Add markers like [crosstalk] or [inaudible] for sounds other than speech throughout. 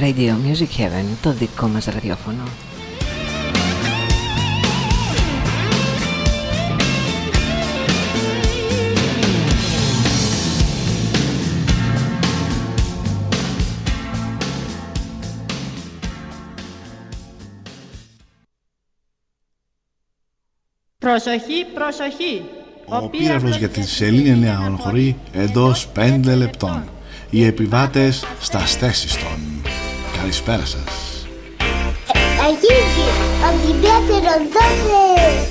Radio Music Heaven, το δικό μας ραδιόφωνο. Προσοχή, προσοχή. Ο πύραυλος για τη σελήνη νέα αναχωρεί εντός 5 λεπτών. Οι επιβάτες στα θέσεις των. Καλησπέρα σας. Αγίγη, αντιπέτερο δώσε.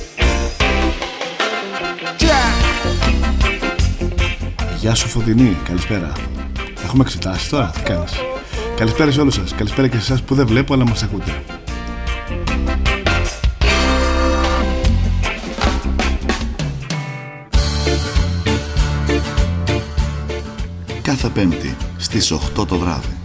Γεια σου Φωτεινή, καλησπέρα. Έχουμε εξετάσεις τώρα, τι κάνεις; Καλησπέρα σε όλους σας, καλησπέρα και σε εσάς που δεν βλέπω αλλά μας ακούτε. κάθε Πέμπτη στις 8 το βράδυ.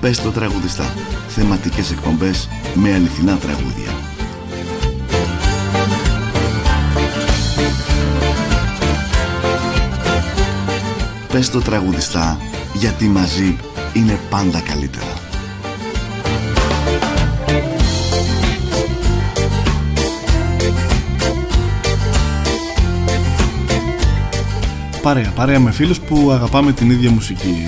Πες το τραγουδιστά. Θεματικές εκπομπές με αληθινά τραγούδια. Πες το τραγουδιστά γιατί μαζί είναι πάντα καλύτερα. Παρέα, παρέα με φίλους που αγαπάμε την ίδια μουσική.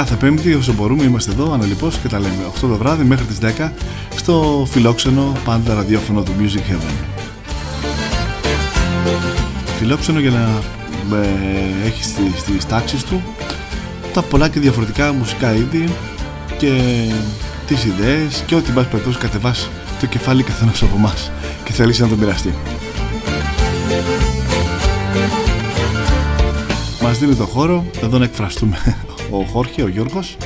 Κάθε Πέμπτη όσο μπορούμε είμαστε εδώ αναλυπώς και τα λέμε 8 το βράδυ μέχρι τις 10 στο φιλόξενο πάντα ραδιόφωνο του Music Heaven. Φιλόξενο για να ε, έχεις στις, στις τάξεις του τα πολλά και διαφορετικά μουσικά είδη και τις ιδέες και ό,τι μπας περιπτώσει κατεβάσει το κεφάλι καθένας από εμάς και θέλεις να τον μοιραστεί. Μας δίνει το χώρο εδώ να εκφραστούμε ο Χόρχε, ο Γιώργος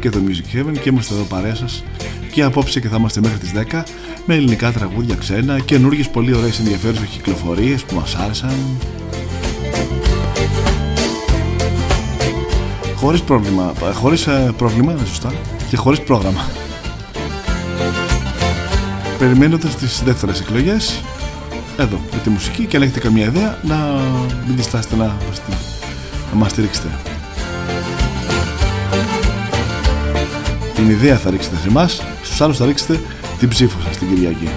και το Music Heaven και είμαστε εδώ παρέα σας και απόψε και θα είμαστε μέχρι τις 10 με ελληνικά τραγούδια ξένα, καινούργιες πολύ ωραίες ενδιαφέρουσες κυκλοφορίες που μας άρεσαν χωρίς πρόβλημα, χωρίς ε, πρόβλημα είναι σωστά και χωρίς πρόγραμμα περιμένοντας τις δεύτερες εκλογές εδώ με τη μουσική και αν έχετε καμία ιδέα να μην διστάσετε να, να μας στηρίξετε. Την ιδέα θα ρίξετε σε εμάς, στους άλλους θα ρίξετε την ψήφο σας την Κυριακή.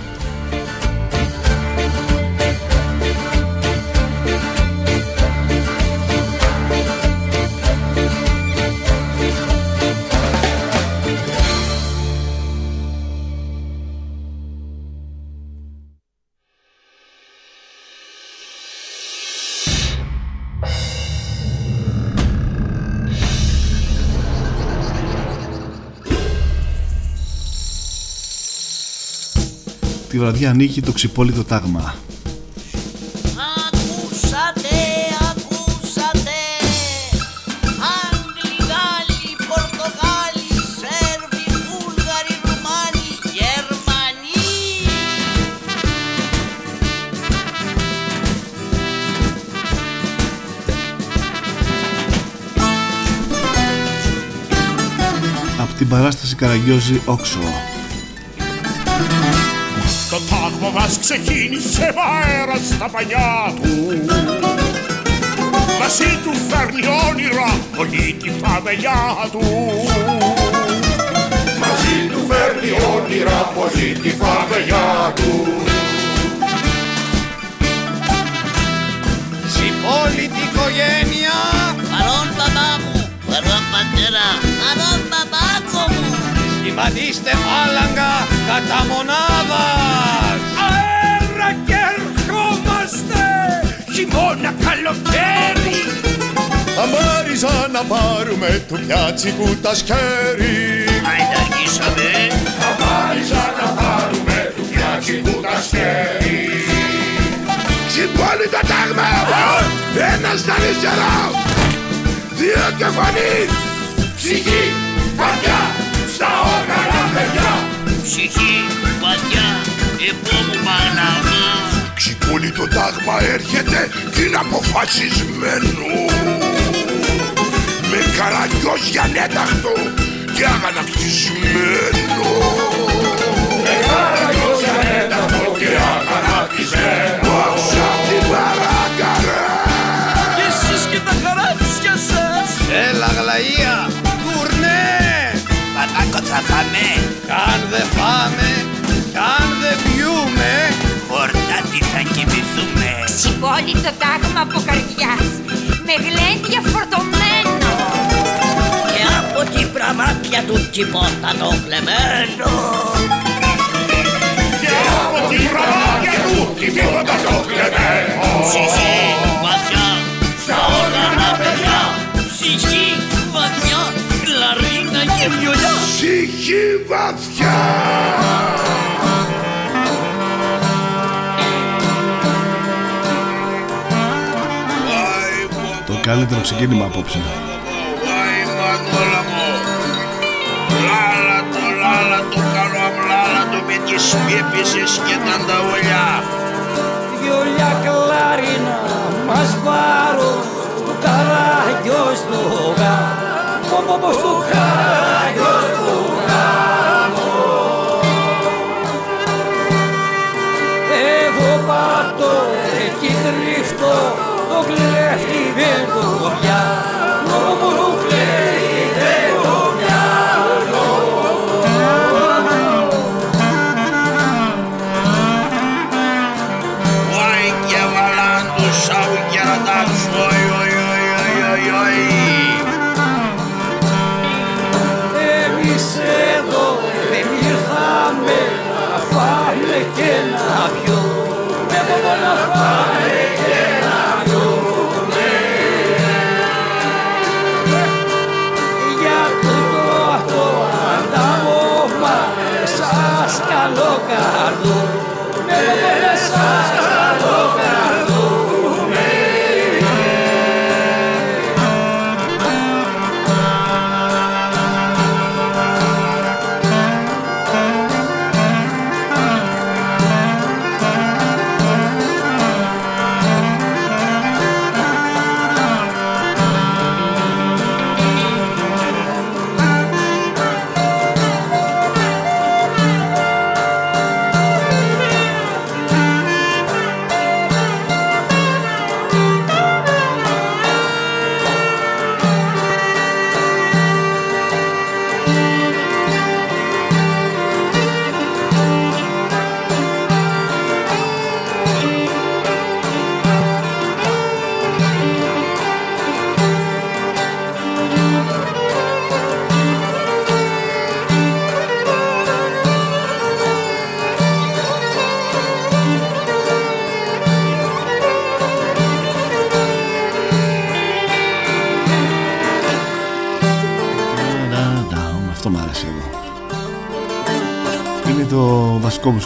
Τη βραδιά ανοίγει το ξυπόλυτο τάγμα. Ακούσατε, ακούσατε Άγγλοι, Γάλλοι, Πορτογάλοι, Σέρβοι, Βούλγαροι, Ρουμάνοι, Γερμανοί Από την παράσταση Καραγκιόζη Όξο. Μας ξεκίνησε αέρα στα πανιά του. Μαζί του φέρνει όνειρα όλη τη φαβελιά του. Μαζί του φέρνει όνειρα όλη τη φαβελιά του. Συμπόλητη οικογένεια Παρόν μπαμπά μου, παρόν πατέρα, παρόν μπαμπάκο μου. Σχηματίστε φάλαγγα κατά μονάδας Αέρα και ερχόμαστε. Χειμώνα καλοκαίρι. Αμάρι Βάριζα να πάρουμε του πιάτσικου τα σκέρι. Άιντε αργήσαμε. Βάριζα να πάρουμε του πιάτσικου τα σκέρι. Ξυπώνει το τάγμα Ένας στα αριστερά Δύο και φωνή. Ψυχή, βαθιά Στα όργανα παιδιά. Ψυχή, βαθιά, επόμου μαγνάμα. Ξυπώνει το τάγμα έρχεται και είναι αποφασισμένο Με καραγκιός για νέταχτο και αγανακτισμένο. Με καραγκιός για νέταχτο και αγανακτισμένο. Όξα την παράγκα ρε Και εσείς και τα χαράτσια σας. Έλα γλαία, τουρνέ Πατάκο θα φάμε. Καν δε φάμε, καν δε πιούμε Χορτάτι θα κοιμηθούμε. Ξυπόλει το τάγμα από καρδιάς με γλέντια φορτωμένο Και από την πραμάτια του τίποτα το κλεμμένο. Και από την προμάτια του τίποτα το κλεμμένο Ψυχή, βαθιά, Στα όργανα παιδιά ψυχή, βαθιά, κλαρίνα και βιολιά. Ψυχή βαθιά καλύτερο ξεκίνημα απόψε. Βάι μανόλα μου Λάλα το λάλα το καλό αμλάλα το με τις πίπησες και τα ανταολιά Βιολιά κλαρίνα μας πάρω στο καράγιο στο γάμο. Πω πω στο καράγιο στο γάμο. Εγώ πατώ εκεί κρύφτω το κλέφτη δεν το καλό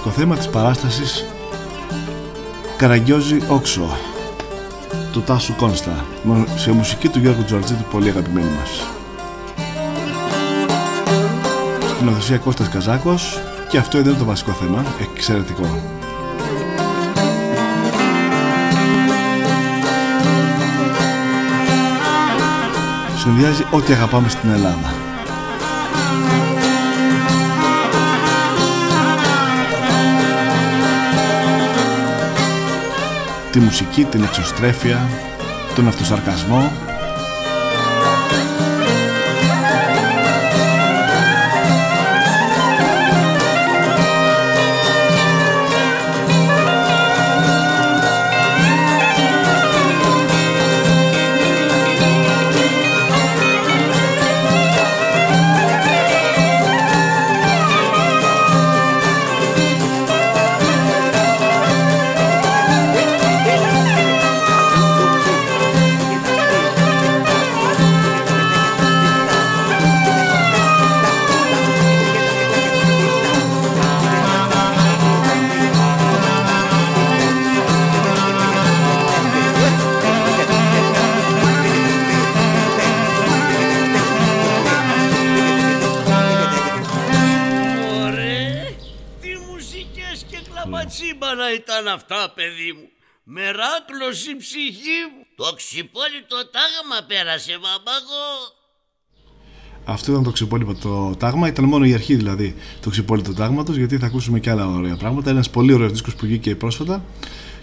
βασικό μουσικό θέμα της παράστασης Καραγκιόζη Όξο του Τάσου Κόνστα σε μουσική του Γιώργου Τζορτζίτου πολύ αγαπημένη μας. Σκηνοθεσία Κώστας Καζάκος και αυτό είναι το βασικό θέμα, εξαιρετικό. Συνδυάζει ό,τι αγαπάμε στην Ελλάδα. Τη μουσική, την εξωστρέφεια, τον αυτοσαρκασμό ξυπόλυτο τάγμα πέρασε μαμάγο. Αυτό ήταν το ξυπόλυτο το τάγμα. Ήταν μόνο η αρχή δηλαδή το ξυπόλυτο τάγματος, γιατί θα ακούσουμε και άλλα ωραία πράγματα. Ένας πολύ ωραίος δίσκος που βγήκε πρόσφατα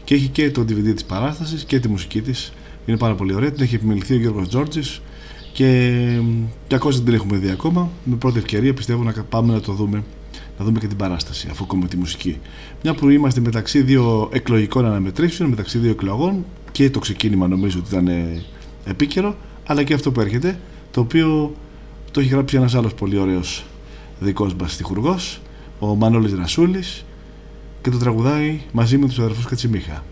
και έχει και το DVD της παράστασης και τη μουσική της. Είναι πάρα πολύ ωραία. Την έχει επιμεληθεί ο Γιώργος Τζόρτζης και, και ακόμα δεν την έχουμε δει ακόμα. Με πρώτη ευκαιρία πιστεύω να πάμε να το δούμε να δούμε και την παράσταση αφού ακούμε τη μουσική. Μια που είμαστε μεταξύ δύο εκλογικών αναμετρήσεων, μεταξύ δύο εκλογών και το ξεκίνημα νομίζω ότι ήταν ε, επίκαιρο, αλλά και αυτό που έρχεται, το οποίο το έχει γράψει ένας άλλος πολύ ωραίος δικός μας στιχουργός, ο Μανώλης Ρασούλης και το τραγουδάει μαζί με τους αδερφούς Κατσιμίχα.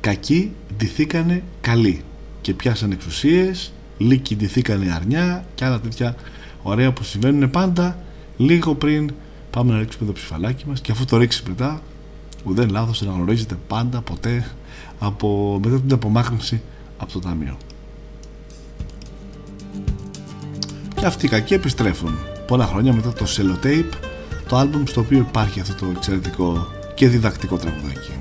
Κακοί ντυθήκανε καλοί και πιάσανε εξουσίες, λύκοι ντυθήκανε αρνιά και άλλα τέτοια ωραία που συμβαίνουν πάντα λίγο πριν πάμε να ρίξουμε το ψηφαλάκι μας και αφού το ρίξει μετά ουδέν λάθος να γνωρίζετε πάντα ποτέ από, μετά την απομάκρυνση από το ταμείο. Και αυτοί οι κακοί επιστρέφουν πολλά χρόνια μετά το Cellotape, το άλμπουμ στο οποίο υπάρχει αυτό το εξαιρετικό και διδακτικό τραγουδάκι.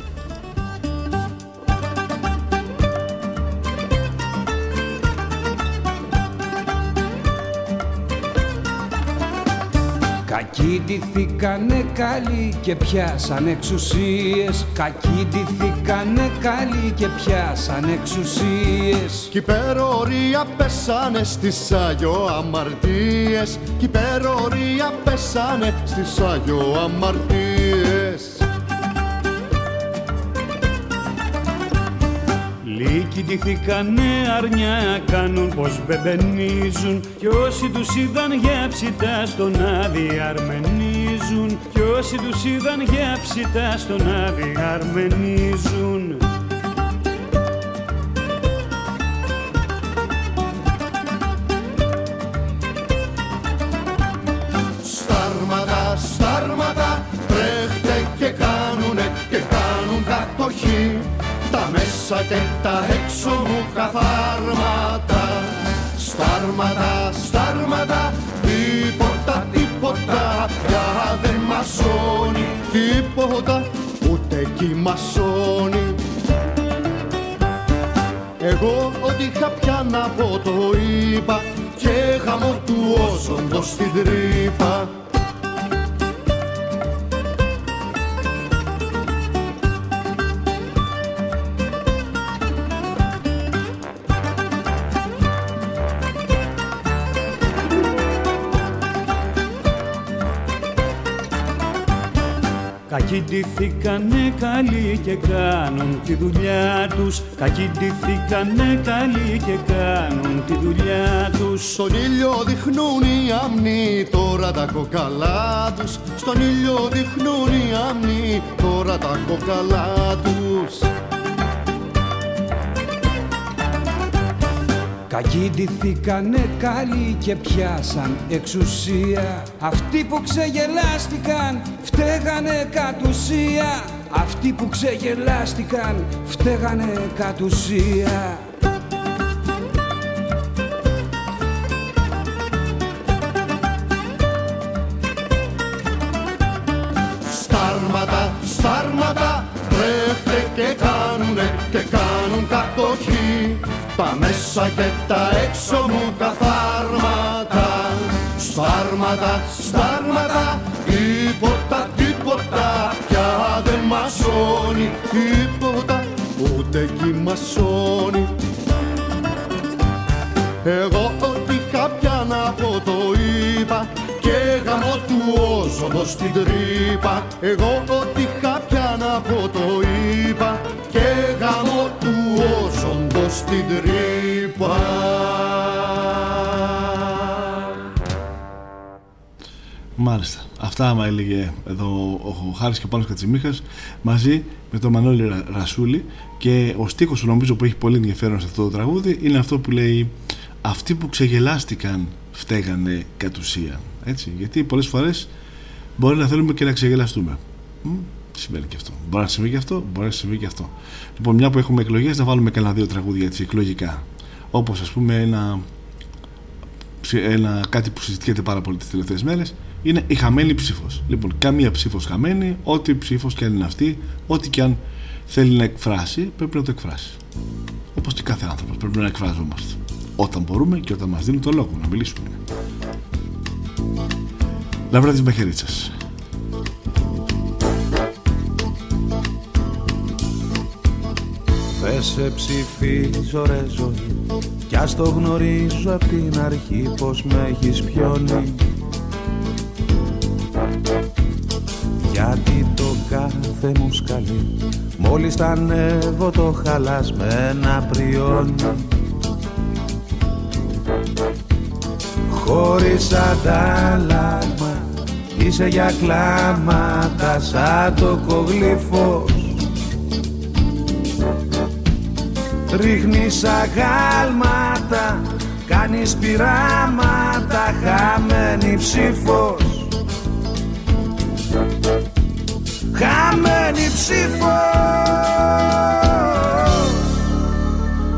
Κακοί ντυθήκανε καλοί και πιάσαν εξουσίες. Κακοί ντυθήκανε καλοί και πιάσαν εξουσίες. Κι υπερορία πέσανε στις Άγιο αμαρτίες. Κι υπερορία πέσανε στις Άγιο αμαρτίες Λύκοι ντυθήκανε αρνιά, κάνουν πως μπεμπενίζουν. Κι όσοι τους είδαν για ψητά στον άδει αρμενίζουν. Κι όσοι τους είδαν για ψητά στον άδει αρμενίζουν. Στάρματα, στάρματα, τρέχτε και κάνουνε και κάνουν κατοχή. Τα μέσα και τα έξω μου καθάρματα Στάρματα, στάρματα, τίποτα, τίποτα. Πια δεν μασώνει τίποτα ούτε κι μασώνει εγώ ό,τι είχα πια να πω το είπα και γαμώ του όσοντος στην τρύπα Κακοί ντυθήκανε καλοί και κάνουν τη δουλειά τους. Κακοί ντυθήκανε καλοί και κάνουν τη δουλειά τους. Στον ήλιο δείχνουν οι αμνοί τώρα τα κοκαλά τους. Στον ήλιο δείχνουν οι αμνοί τώρα τα κοκαλά τους Κακοί ντυθήκανε καλοί και πιάσαν εξουσία. Αυτοί που ξεγελάστηκαν φταίγανε κατ' ουσία. Αυτοί που ξεγελάστηκαν φταίγανε κατ' ουσία τα μέσα και τα έξω μου καθάρματα Στάρματα, στάρματα, τίποτα, τίποτα πια δεν μασώνει τίποτα ούτε κι μασώνει Εγώ ό,τι είχα πια να πω το είπα και γαμώ του όζοντο στην τρύπα. Εγώ ό,τι είχα πια να πω το είπα και γαμώ του όζοντο στην τρύπα Μάλιστα. Αυτά άμα έλεγε εδώ ο Χάρης και ο Πάνος Κατσιμίχας μαζί με τον Μανώλη Ρα- Ρασούλη και ο στίχος που νομίζω που έχει πολύ ενδιαφέρον σε αυτό το τραγούδι είναι αυτό που λέει αυτοί που ξεγελάστηκαν φταίγανε κατ' ουσία. Έτσι, γιατί πολλές φορές μπορεί να θέλουμε και να ξεγελαστούμε. Μ, Συμβαίνει και αυτό. Μπορεί να συμβεί και αυτό, μπορεί να συμβεί και αυτό. Λοιπόν, μια που έχουμε εκλογές, να βάλουμε κανένα δύο τραγούδια έτσι εκλογικά. Όπως ας πούμε ένα ένα, κάτι που συζητιέται πάρα πολύ τις τελευταίες μέρες είναι η χαμένη ψήφος. Λοιπόν, καμία ψήφος χαμένη, ό,τι ψήφος και αν είναι αυτή, ό,τι και αν θέλει να εκφράσει, πρέπει να το εκφράσει. Όπως και κάθε άνθρωπος πρέπει να εκφραζόμαστε. Όταν μπορούμε και όταν μας δίνουν το λόγο να μιλήσουμε. Λαμπρά της Μαχαιρίτσας. Δε σε ψηφίζω ρε ζωή. Κι ας το γνωρίζω απ' την αρχή πως με έχεις πιόνι. Γιατί το κάθε μου σκαλί Μόλις τα ανέβω το χαλάς με ένα πριόνι. Χωρίς αντάλλαγμα Είσαι για κλάματα σαν το κογλίφος Ρίχνεις αγάλματα Κάνεις πειράματα Χαμένη ψήφος. Χαμένη ψήφος.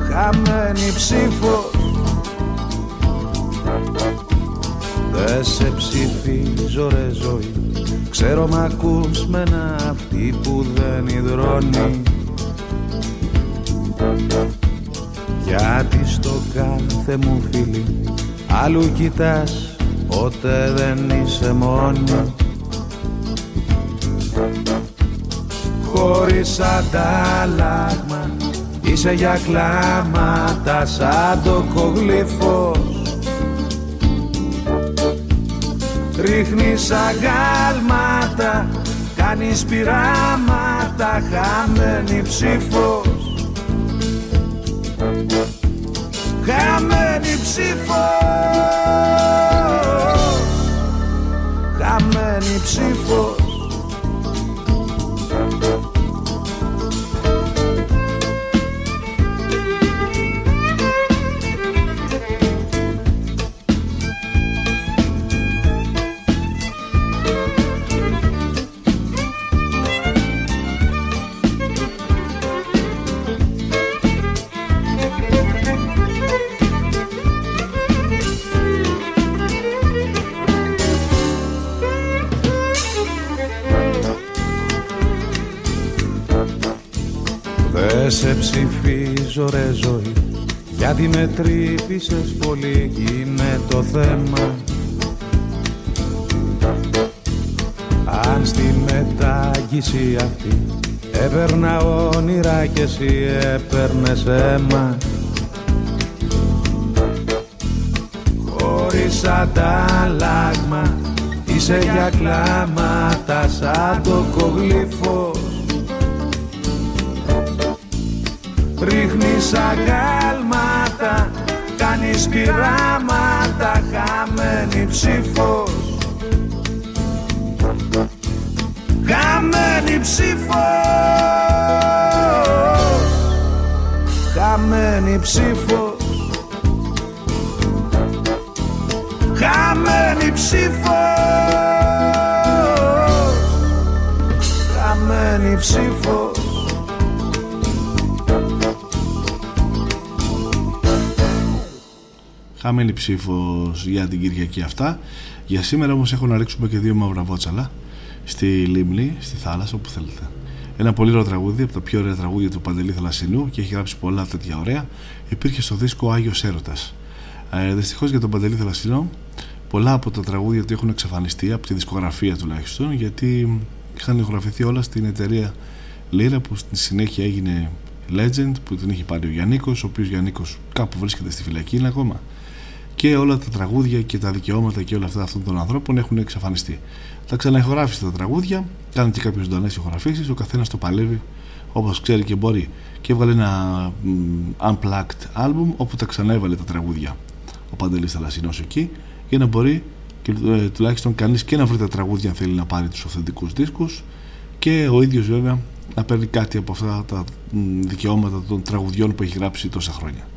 Χαμένη ψήφος. Δε σε ψηφίζω ρε ζωή. Ξέρω μ' ακούς με ένα αυτή που δεν υδρώνεις γιατί στο κάθε μου φίλι Άλλου κοιτάς Ποτέ δεν είσαι μόνη. Χωρίς αντάλλαγμα Είσαι για κλάματα Σαν το κογλίφος Ρίχνεις αγάλματα Κάνεις πειράματα Χαμένη ψήφος Χαμένη ψήφο Χαμένη ψήφο ψηφίζω ρε ζωή Γιατί με τρύπησες πολύ κι είναι το θέμα. Αν στη μετάγγιση αυτή Έπαιρνα όνειρα κι εσύ έπαιρνες αίμα. Χωρίς αντάλλαγμα Είσαι για κλάματα σαν το κογλίφος Ρίχνεις αγάλματα Κάνεις πειράματα Χαμένη ψήφος. Χαμένη ψήφος. Χαμένη ψήφος. Χαμένη ψήφος. Χαμένη ψήφος Χαμένη ψήφος για την Κυριακή αυτά. Για σήμερα όμως έχω να ρίξουμε και δύο μαύρα βότσαλα στη Λίμνη, στη θάλασσα, όπου θέλετε. Ένα πολύ ωραίο τραγούδι από τα πιο ωραία τραγούδια του Παντελή Θαλασσινού και έχει γράψει πολλά τέτοια ωραία. Υπήρχε στο δίσκο Άγιος Έρωτας. Ε, Δυστυχώς για τον Παντελή Θαλασσινό, πολλά από τα τραγούδια του έχουν εξαφανιστεί από τη δισκογραφία τουλάχιστον γιατί είχαν ηχογραφηθεί όλα στην εταιρεία Λύρα που στη συνέχεια έγινε Legend που την είχε πάρει ο Γιάννικος, ο οποίος Γιάννικος κάπου βρίσκεται στη φυλακή είναι ακόμα και όλα τα τραγούδια και τα δικαιώματα και όλα αυτά αυτών των ανθρώπων έχουν εξαφανιστεί. Τα ξαναεχογράφησε τα τραγούδια, κάνει και κάποιε ζωντανές ηχογραφήσεις, ο καθένας το παλεύει όπως ξέρει και μπορεί. Και έβγαλε ένα unplugged album όπου τα ξαναέβαλε τα τραγούδια ο Παντελής Θαλασσινός εκεί για να μπορεί και, ε, τουλάχιστον κανείς και να βρει τα τραγούδια αν θέλει να πάρει τους αυθεντικούς δίσκους και ο ίδιος βέβαια να παίρνει κάτι από αυτά τα δικαιώματα των τραγουδιών που έχει γράψει τόσα χρόνια.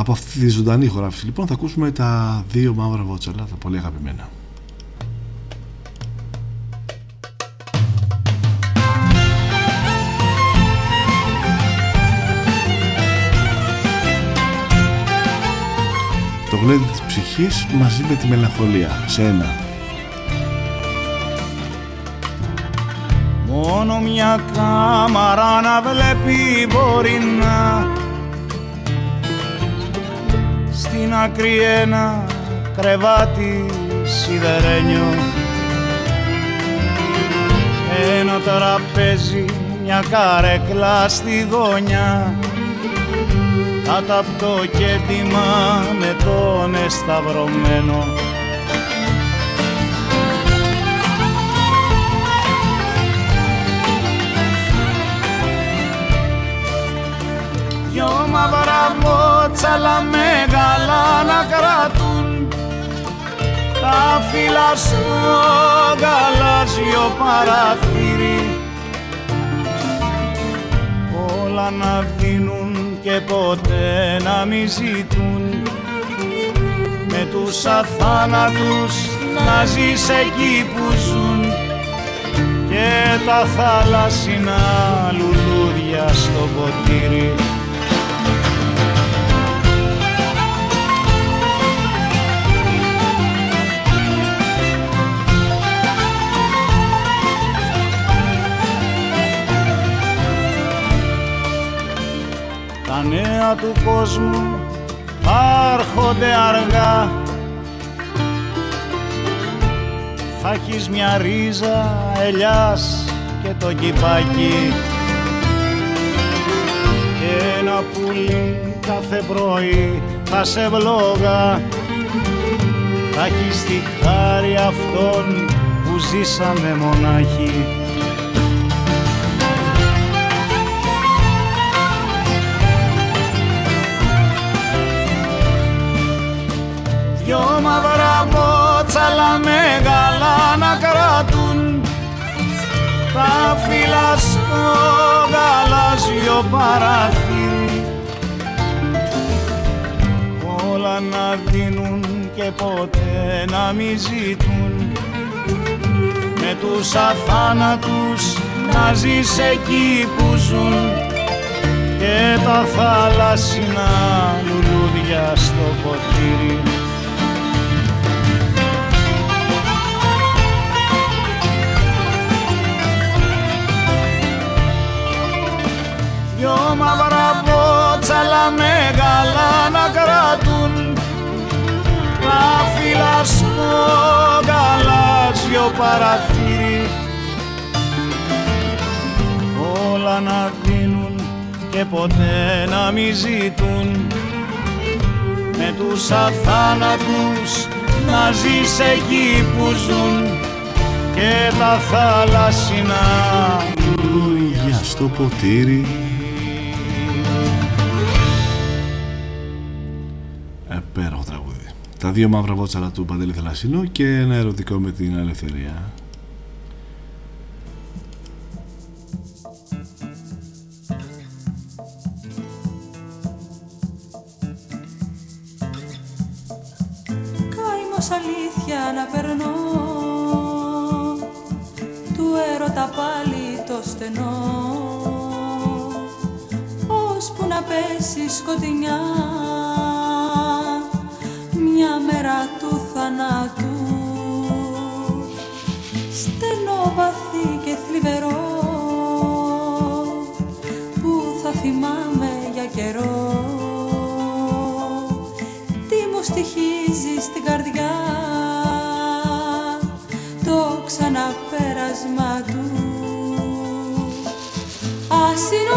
Από αυτή τη ζωντανή χωράφηση λοιπόν θα ακούσουμε τα δύο μαύρα βότσαλα, τα πολύ αγαπημένα. Το γλέντι της ψυχής μαζί με τη μελαγχολία σε ένα Μόνο μια κάμαρα να βλέπει μπορεί να Στην άκρη ένα κρεβάτι σιδερένιο. Ένα τραπέζι, μια καρέκλα στη γωνιά. Κάτω από το κέντημα με τον εσταυρωμένο Δυο μαύρα βότσαλα μεγάλα να κρατούν. Τα φύλλα στο γαλάζιο παραθύρι. Όλα να δίνουν και ποτέ να μη ζητούν. Με τους αθάνατους να ζεις εκεί που ζουν. Και τα θάλασσινα λουλούδια στο ποτήρι Τα νέα του κόσμου άρχονται αργά. Θα έχεις μια ρίζα ελιάς και το κυπάκι. Και ένα πουλί κάθε πρωί θα σε βλόγα. Θα έχεις τη χάρη αυτών που ζήσανε μονάχοι μαύρα μπότσαλα μεγάλα να κρατούν. Τα φύλλα στο γαλάζιο παράθυρι όλα να δίνουν και ποτέ να μη ζητούν. Με τους αθάνατους να ζεις εκεί που ζουν. Και τα θάλασσινα λουλούδια στο ποτήρι δυο μαύρα μπότσαλα μεγάλα να κρατούν. Τα φύλλα στο γαλάζιο παραθύρι. Όλα να δίνουν και ποτέ να μη ζητούν. Με τους αθάνατους να ζεις εκεί που ζουν. Και τα θάλασσινα. Λουλούδια στο ποτήρι Τα δύο μαύρα βότσαλα του Παντελή Θαλασσινού και ένα ερωτικό με την ελευθερία. Καημός αλήθεια να περνώ. Του έρωτα πάλι το στενό. Ώσπου να πέσει σκοτεινιά μια μέρα του θανάτου. Στενό βαθύ και θλιβερό που θα θυμάμαι για καιρό. Τι μου στοιχίζει στην καρδιά το ξαναπέρασμα του. Ας είναι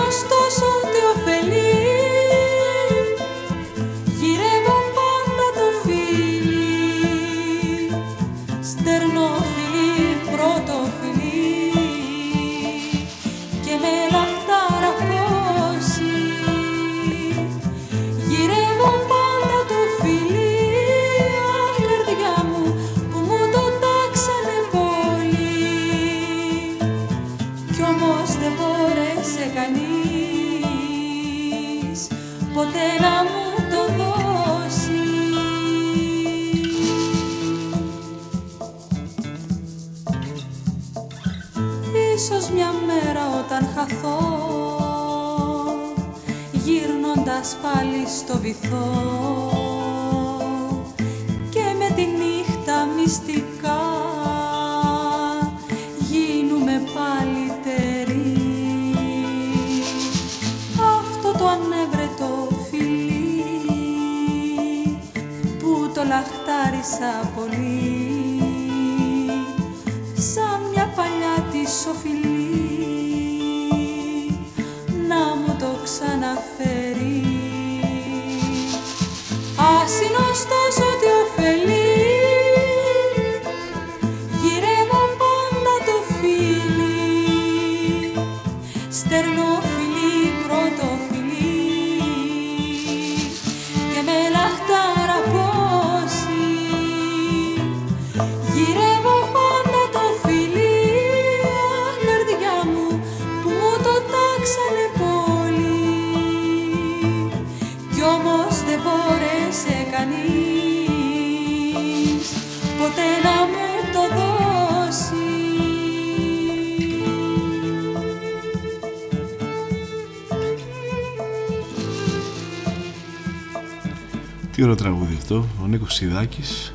αυτό, ο Νίκος Σιδάκης.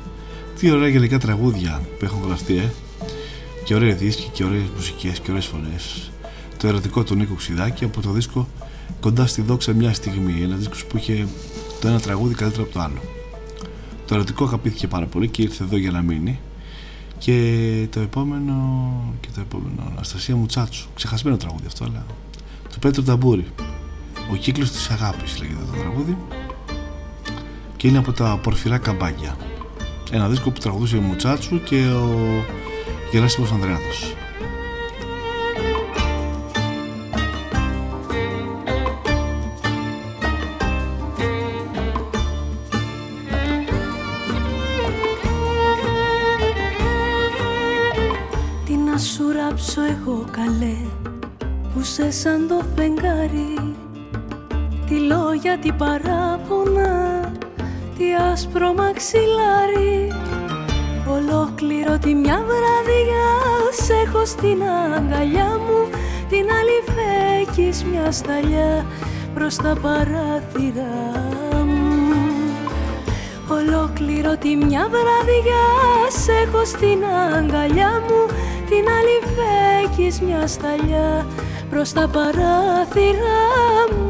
Τι ωραία γενικά τραγούδια που έχουν γραφτεί, ε. Και ωραία δίσκοι και ωραίες μουσικές και ωραίες φωνές. Το ερωτικό του Νίκου Ξιδάκη από το δίσκο Κοντά στη δόξα μια στιγμή. Ένα δίσκος που είχε το ένα τραγούδι καλύτερο από το άλλο. Το ερωτικό αγαπήθηκε πάρα πολύ και ήρθε εδώ για να μείνει. Και το επόμενο. Και το επόμενο. Αναστασία Μουτσάτσου. Ξεχασμένο τραγούδι αυτό, αλλά. Του Πέτρου Ταμπούρη. Ο κύκλος της αγάπης λέγεται το τραγούδι. Και είναι από τα πορφυρά καμπάκια. Ένα δίσκο που τραγουδούσε ο Μουτσάτσου και ο Γεράσιμος Ανδρεάδος. Στην αγκαλιά μου Την άλλη φέκεις μια σταλιά προς τα παράθυρά μου. Ολόκληρο τη μια βραδιά σε έχω στην αγκαλιά μου Την άλλη φέκεις μια σταλιά προς τα παράθυρά μου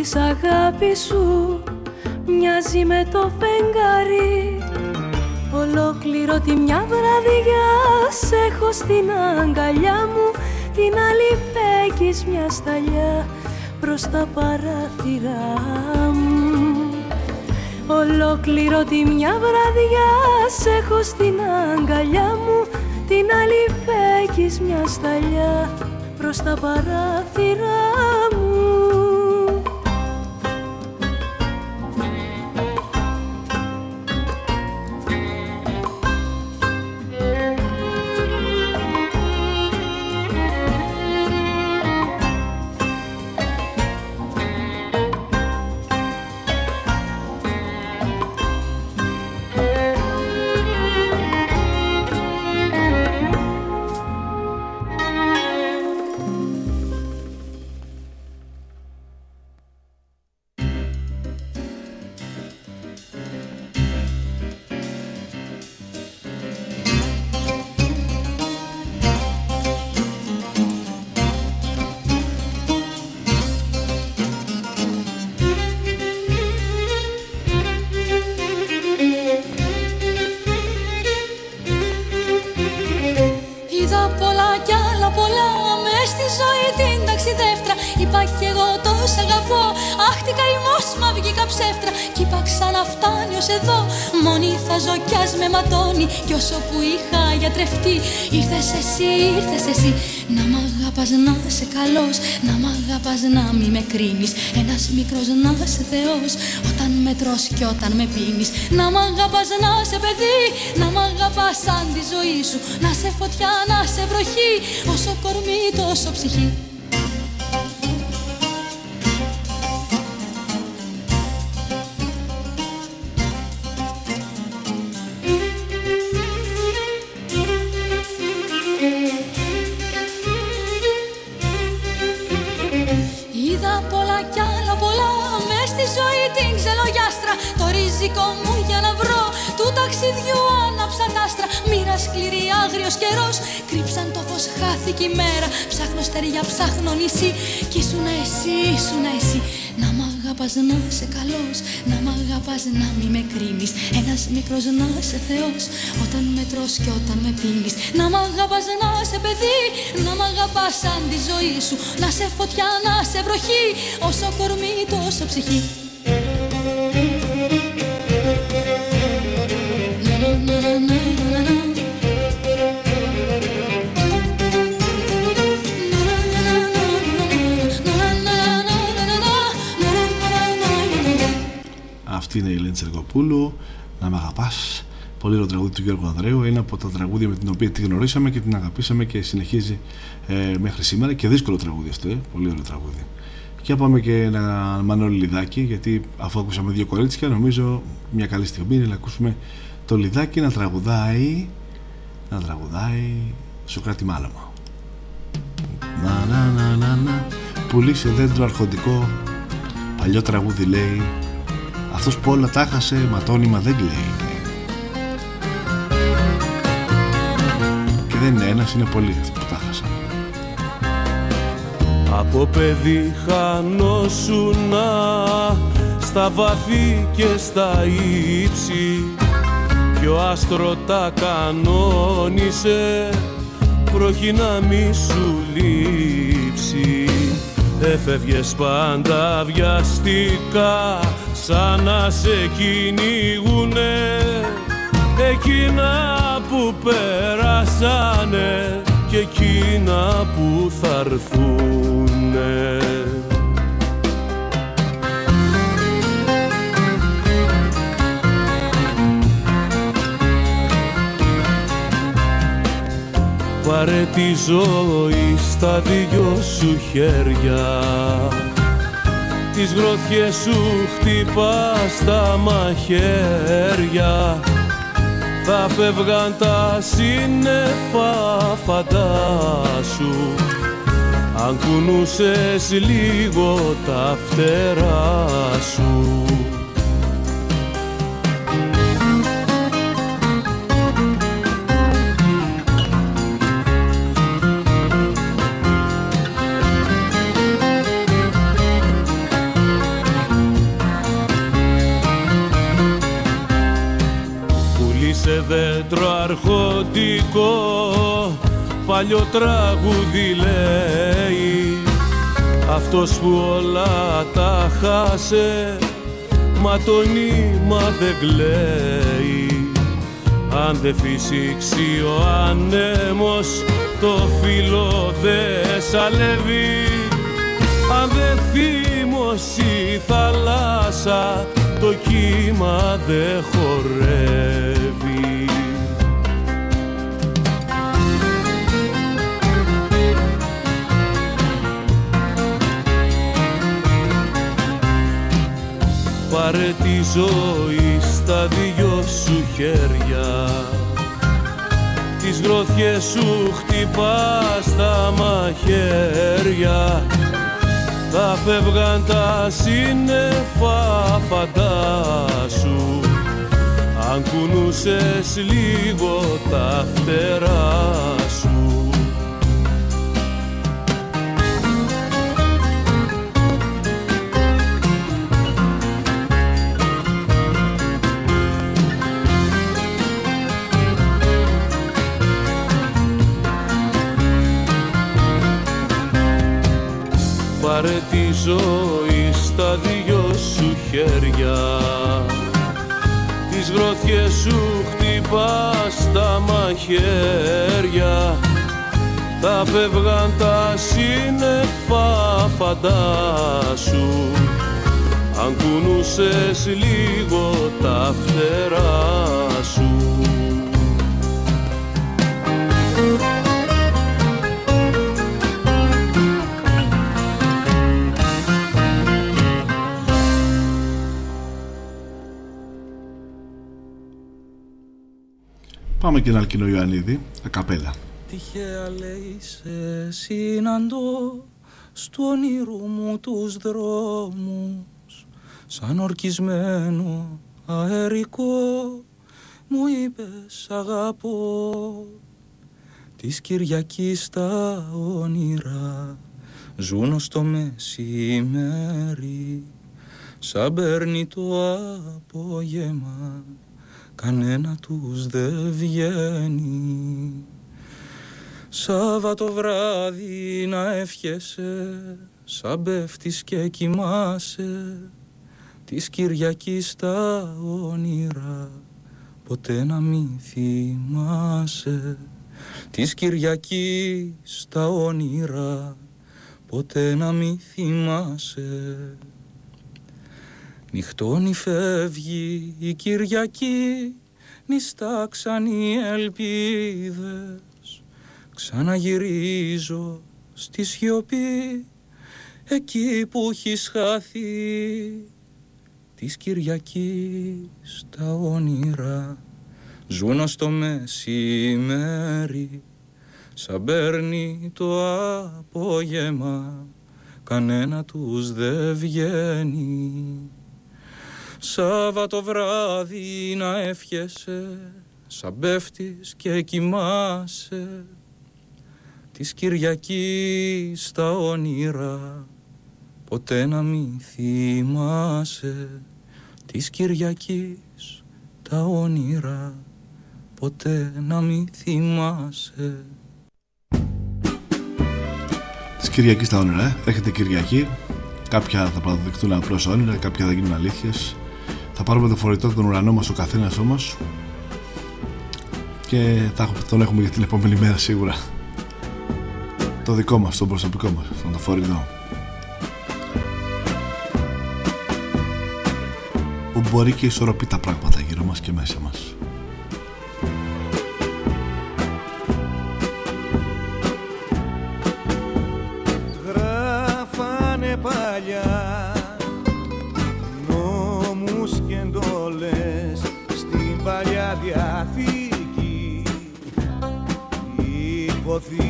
της αγάπης σου μοιάζει με το φεγγάρι. Ολόκληρο τη μια βραδιά σε έχω στην αγκαλιά μου Την άλλη φέκεις μια σταλιά προς τα παράθυρά μου. Ολόκληρο τη μια βραδιά σε έχω στην αγκαλιά μου Την άλλη φέκεις μια σταλιά προς τα παράθυρά φτάνει ως εδώ. Μόνη θα ζω κι ας με ματώνει. Κι όσο που είχα γιατρευτεί Ήρθες εσύ, ήρθες εσύ. Να μ' αγαπάς να είσαι καλός. Να μ' αγαπάς να μη με κρίνεις. Ένας μικρός να είσαι θεός. Όταν με τρως κι όταν με πίνεις. Να μ' αγαπάς να είσαι παιδί. Να μ' αγαπάς σαν τη ζωή σου. Να σε φωτιά, να σε βροχή. Όσο κορμί τόσο ψυχή χάθηκε η μέρα. Ψάχνω στεριά ψάχνω νησί. Κι ήσουν εσύ, ήσουν εσύ. Να μ' αγαπάς να είσαι καλός. Να μ' αγαπάς να μη με κρίνεις. Ένας μικρός να είσαι θεός. Όταν με τρως κι όταν με πίνεις. Να μ' αγαπάς να είσαι παιδί. Να μ' αγαπάς σαν τη ζωή σου. Να σε φωτιά, να σε βροχή. Όσο κορμί τόσο ψυχή είναι η Ελένη Τσεργοπούλου. Να με αγαπάς. Πολύ ωραίο τραγούδι του Γιώργου Ανδρέου. Είναι από τα τραγούδια με την οποία τη γνωρίσαμε και την αγαπήσαμε και συνεχίζει ε, μέχρι σήμερα. Και δύσκολο τραγούδι αυτό, ε. πολύ ωραίο τραγούδι. Και πάμε και ένα Μανώλη Λιδάκι, γιατί αφού ακούσαμε δύο κορίτσια, νομίζω μια καλή στιγμή είναι να ακούσουμε το Λιδάκι να τραγουδάει. Να τραγουδάει Σοκράτη Μάλαμα. Να, να, να, να, να. Πουλήσε δέντρο αρχοντικό. Παλιό τραγούδι λέει αυτός που όλα τα χάσε ματώνυμα δεν κλαίει. Και δεν είναι ένας είναι πολλοί αυτοί που τα χάσαν Από παιδί χανόσουνα στα βαθύ και στα ύψη Ποιο άστρο τα κανόνισε βροχή να μη σου λείψει. Έφευγες πάντα βιαστικά σαν να σε κυνηγούνε εκείνα που περάσανε και εκείνα που θα έρθουνε. Πάρε τη ζωή στα δυο σου χέρια τις γροθιές σου χτυπάς στα μαχαίρια. Θα φεύγαν τα σύννεφα φαντάσου. Αν κουνούσες λίγο τα φτερά σου δέντρο αρχοντικό παλιό τραγούδι λέει. Αυτός που όλα τα χάσε μα το νήμα δεν κλαίει. Αν δεν φυσήξει ο ανέμος το φύλλο δεν σαλεύει. Αν δεν θύμωσει η θάλασσα το κύμα δεν χορεύει Πάρε τη ζωή στα δυο σου χέρια. Τις γροθιές σου χτυπάς στα μαχαίρια. Θα φεύγαν τα σύννεφα φαντάσου αν κουνούσες λίγο τα φτερά Πάρε τη ζωή στα δυο σου χέρια. Τις γροθιές σου χτυπάς στα μαχαίρια. Θα φεύγαν τα σύννεφα φαντάσου Αν κουνούσες λίγο τα φτερά Πάμε και ένα Αλκίνο Ιωαννίδη, ακαπέλα. Τυχαία λέει σε συναντώ στου όνειρου μου τους δρόμους. Σαν ορκισμένο αερικό μου είπες αγαπώ της Κυριακής τα όνειρα ζουν στο μεσημέρι. Σαν παίρνει το απόγευμα κανένα τους δεν βγαίνει. Σάββατο βράδυ να εύχεσαι σαν πέφτεις και κοιμάσαι. Της Κυριακής τα όνειρα ποτέ να μην θυμάσαι. Της Κυριακής τα όνειρα ποτέ να μην θυμάσαι Νυχτώνει φεύγει η Κυριακή Νιστάξαν οι ελπίδες. Ξαναγυρίζω στη σιωπή Εκεί που έχει χάθει Της Κυριακής τα όνειρα. Ζουνο στο μεσημέρι Σαν παίρνει το απόγευμα Κανένα τους δεν βγαίνει Σάββατο βράδυ να εύχεσαι σαν πέφτεις και κοιμάσαι. Της Κυριακής τα όνειρα ποτέ να μην θυμάσαι. Της Κυριακής τα όνειρα ποτέ να μην θυμάσαι. Της Κυριακής τα όνειρα, ε. έρχεται Κυριακή. Κάποια θα παραδειχτούν απλώς όνειρα, κάποια θα γίνουν αλήθειες θα πάρουμε το φορητό τον ουρανό μας ο καθένας όμως και θα, τον έχουμε για την επόμενη μέρα σίγουρα. Το δικό μας, τον προσωπικό μας, τον το φορητό. Που μπορεί και ισορροπεί τα πράγματα γύρω μας και μέσα μας υποθήκη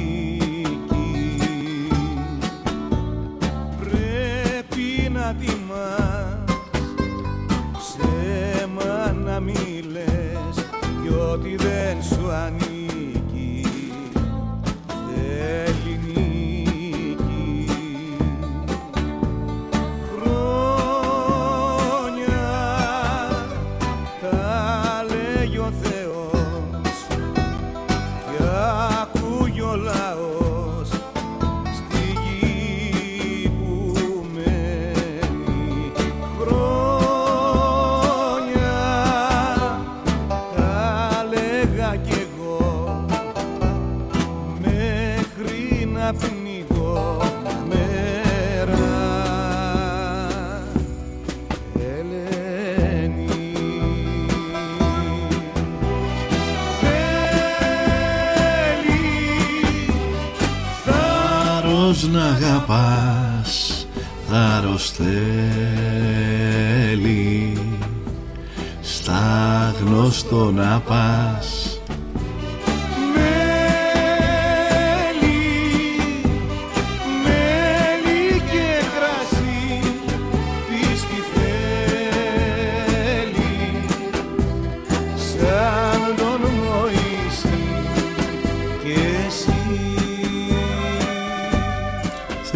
να αγαπάς θάρρος θέλει. Στα γνωστό να πας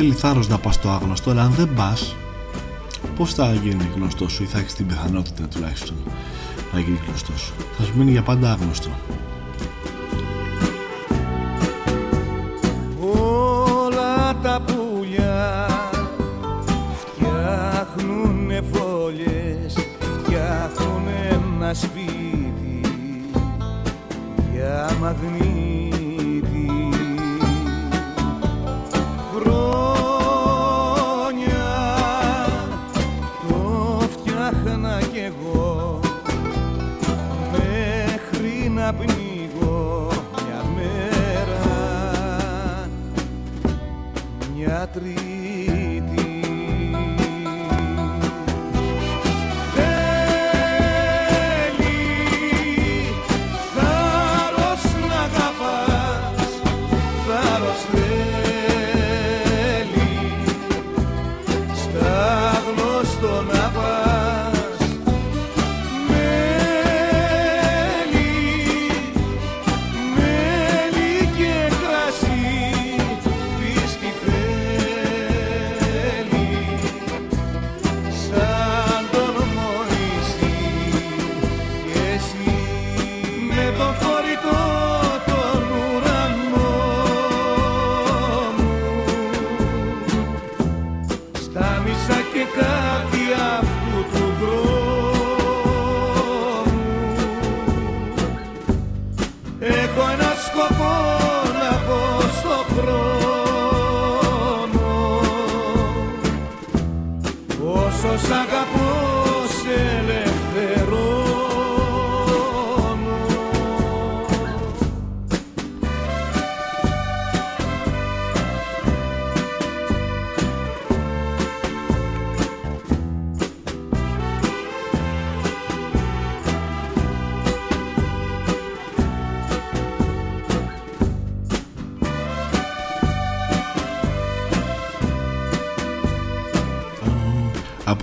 θέλει θάρρος να πας στο άγνωστο αλλά αν δεν πας πως θα γίνει γνωστός σου ή θα έχεις την πιθανότητα τουλάχιστον να γίνει γνωστός σου. Θα σου μείνει για πάντα άγνωστο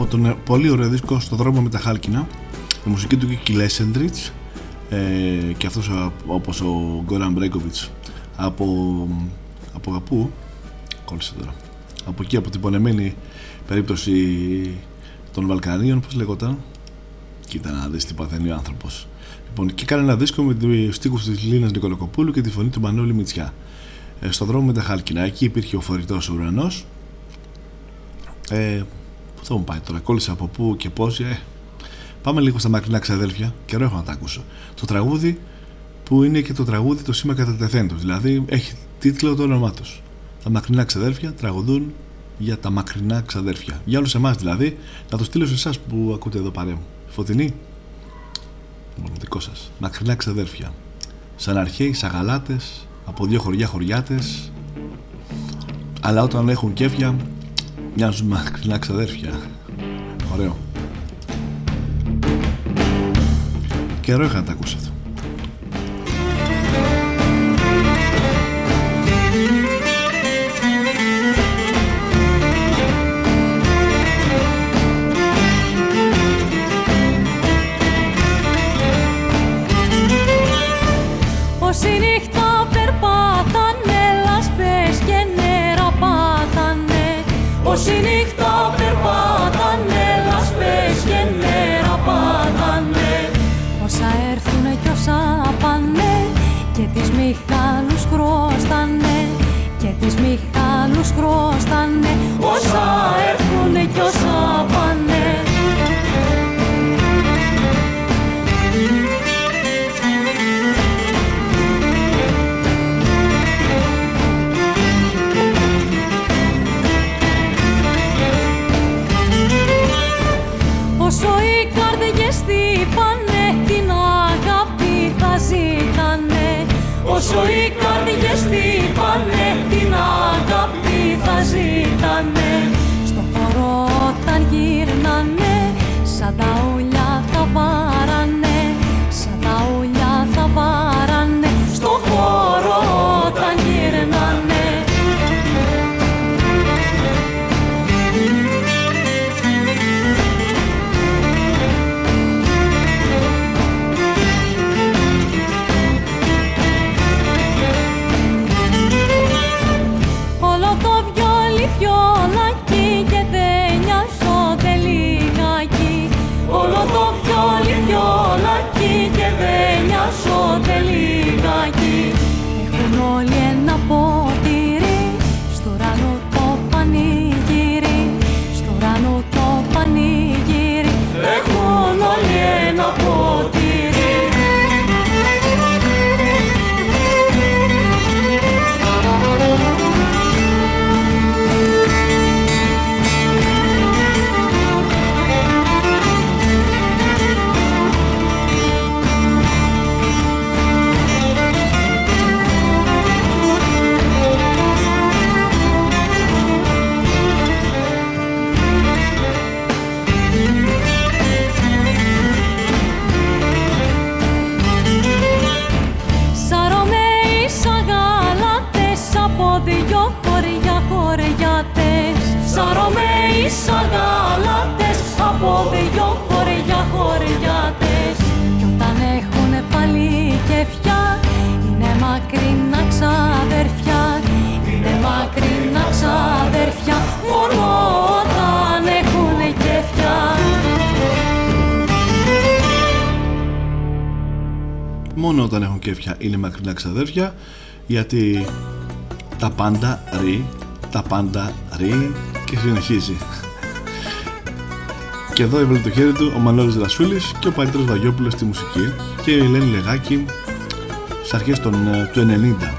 τον ε, πολύ ωραίο δίσκο στο δρόμο με τα χάλκινα η μουσική του Κίκη Λέσεντριτς ε, και αυτός α, όπως ο Γκόραν Μπρέκοβιτς από από καπού κόλλησε τώρα από εκεί από την πονεμένη περίπτωση των Βαλκανίων πως λεγόταν. Κοίτα να δεις τι παθαίνει ο άνθρωπος. Λοιπόν και έκανε ένα δίσκο με τους στίχους της Λίνας Νικολακοπούλου και τη φωνή του Μανώλη Μητσιά. Ε, στο δρόμο με τα χάλκινα εκεί υπήρχε ο φορητός ουρανός. Ε, Πού θα μου πάει τώρα, κόλλησε από πού και πώς. Ε. Πάμε λίγο στα μακρινά ξαδέλφια. Καιρό έχω να τα ακούσω. Το τραγούδι που είναι και το τραγούδι το σήμα κατά τεθέντος. Δηλαδή έχει τίτλο το όνομά τους. Τα μακρινά ξαδέλφια τραγουδούν για τα μακρινά ξαδέλφια. Για όλους εμάς δηλαδή, να το στείλω σε εσάς που ακούτε εδώ παρέα μου. Φωτεινή. Μόνο δικό σας. Μακρινά ξαδέλφια. Σαν αρχαίοι σαγαλάτε, από δύο χωριά χωριάτες. Αλλά όταν έχουν κέφια, μοιάζουν μακρινά ξαδέρφια. Ωραίο. Καιρό είχα να τα ακούσω Όσοι νύχτα περπάτανε, λάσπες και νερά πάτανε. Όσα έρθουνε κι όσα πάνε και τις Μιχάλους χρωστάνε και τις Μιχάλους χρωστάνε Όσα έρθουνε Μόνο όταν έχουν κέφια είναι μακρινά ξαδέρφια γιατί τα πάντα ρί, τα πάντα ρί και συνεχίζει. Και εδώ έβαλε το χέρι του ο Μανώλης Ρασούλης και ο Παλίτρος Βαγιόπουλος στη μουσική και η Ελένη Λεγάκη στις αρχές των, ε, του 90.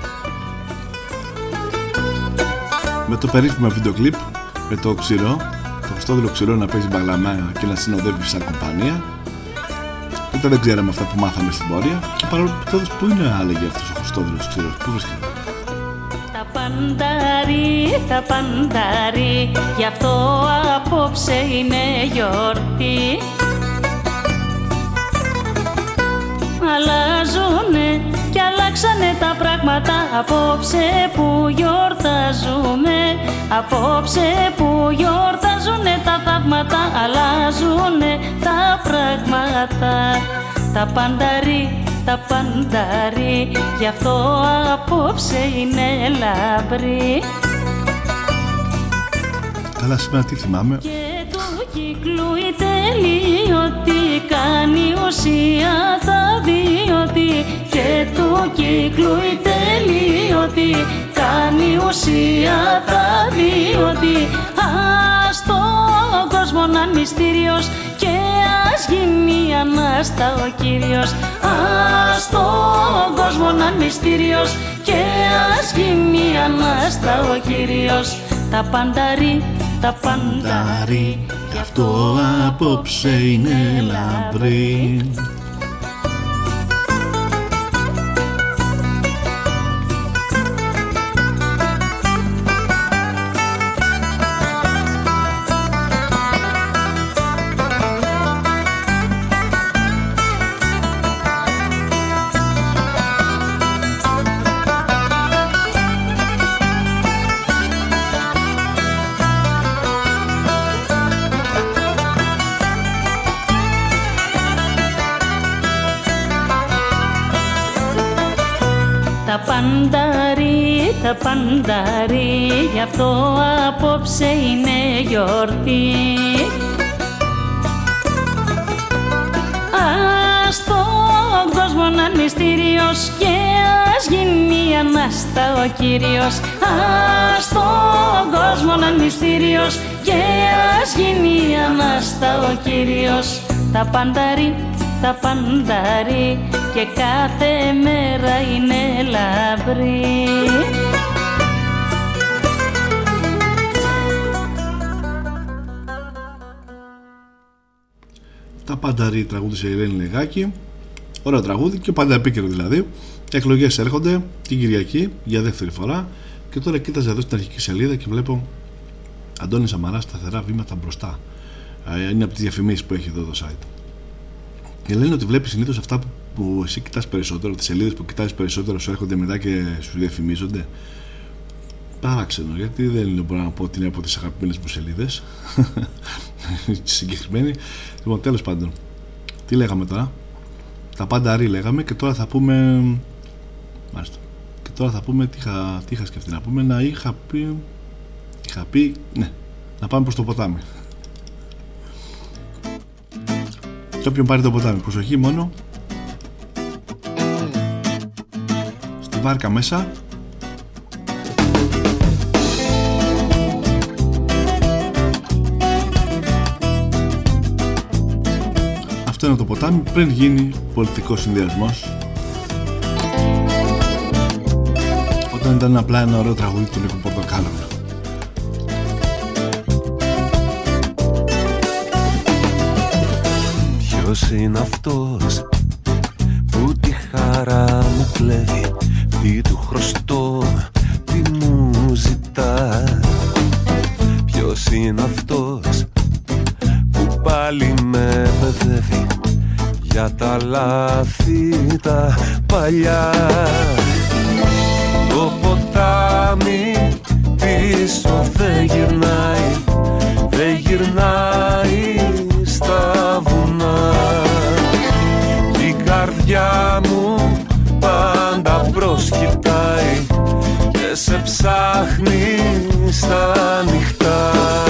Με το περίφημο βίντεο κλιπ με το ξηρό, το Χριστόδουλο ξηρό να παίζει μπαγλαμά και να συνοδεύει σαν κομπάνια Τότε δεν ξέραμε αυτά που μάθαμε στην πορεία και παρόλο που τότε που είναι άλλαγε αυτός ο Χριστόδουλος ξηρός, πού βρίσκεται; Τα παντάρι, τα παντάρι, γι' αυτό απόψε είναι γιορτή. Αλλάζουνε κι αλλάξανε τα πράγματα απόψε που γιορτάζουμε. Απόψε που γιορτάζουνε τα θαύματα, αλλάζουνε τα πράγματα. Τα παντάρι, τα παντάρι, γι' αυτό απόψε είναι λαμπρή. Καλά σήμερα τι θυμάμαι; Και του κύκλου η τελείωτη κάνει ουσία τα διότι και του κύκλου η τελείωτη κάνει ουσία τα διότι μυστήριος και ας γίνει ανάστα ο Κύριος. Ας τον κόσμο να είναι μυστήριος και ας γίνει ανάστα ο Κύριος. Τα πανταρί, τα πανταρί Γι' αυτό απόψε είναι λαμπρή πανταρί, τα πανταρί, γι' αυτό απόψε είναι γιορτή. Ας τον κόσμο να είναι μυστήριος και ας γίνει ανάστα ο Κύριος. Ας τον κόσμο να είναι μυστήριος και ας γίνει ανάστα ο Κύριος. Τα πανταρί, τα πανταρί και κάθε μέρα είναι λαμπρή. Τα πανταρί τραγούδισε η Ελένη Λεγάκη Ωραίο τραγούδι και πάντα επίκαιρο δηλαδή Εκλογές έρχονται την Κυριακή για δεύτερη φορά και τώρα κοίταζα εδώ στην αρχική σελίδα και βλέπω Αντώνη Σαμαρά σταθερά βήματα μπροστά. Ε, Είναι από τις διαφημίσεις που έχει εδώ το site. Και λένε ότι βλέπεις συνήθως αυτά που, που εσύ κοιτάς περισσότερο, τις σελίδες που κοιτάζεις περισσότερο σου έρχονται μετά και σου διαφημίζονται. Παράξενο, γιατί δεν μπορώ να πω ότι είναι από τις αγαπημένες μου σελίδες. [laughs] Συγκεκριμένη. Λοιπόν, τέλος πάντων, τι λέγαμε τώρα; Τα πάντα αρή λέγαμε και τώρα θα πούμε. Μάλιστα. Και τώρα θα πούμε τι είχα, τι είχα σκεφτεί να πούμε. Να είχα πει. Είχα πει. Ναι, να πάμε προς το ποτάμι. Και όποιον πάρει το ποτάμι, προσοχή μόνο. Στη βάρκα μέσα Αυτό είναι το ποτάμι πριν γίνει πολιτικός συνδυασμός. Όταν ήταν απλά ένα ωραίο τραγούδι του Νίκου Πορτοκάλου Ποιος είναι αυτός που τη χαρά μου κλέβει Τι του χρωστώ, τι μου ζητά; Ποιος είναι αυτός που πάλι με για τα λάθη τα παλιά. Το ποτάμι πίσω δεν γυρνάει δεν γυρνάει στα βουνά. Η καρδιά μου πάντα προσκυτάει και σε ψάχνει στα νυχτά.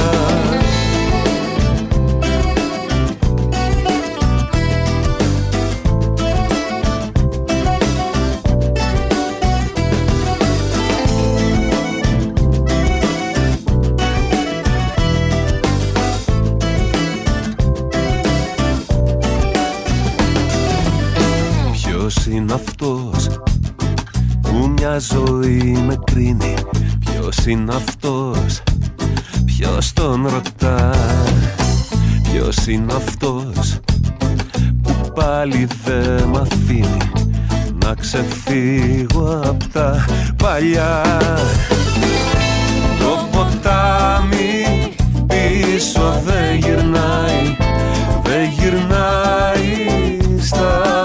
Μια ζωή με κρίνει. Ποιος είναι αυτός, ποιος τον ρωτά; Ποιος είναι αυτός που πάλι δεν μ' αφήνει Να ξεφύγω απ' τα παλιά; Το ποτάμι πίσω δεν γυρνάει Δεν γυρνάει στα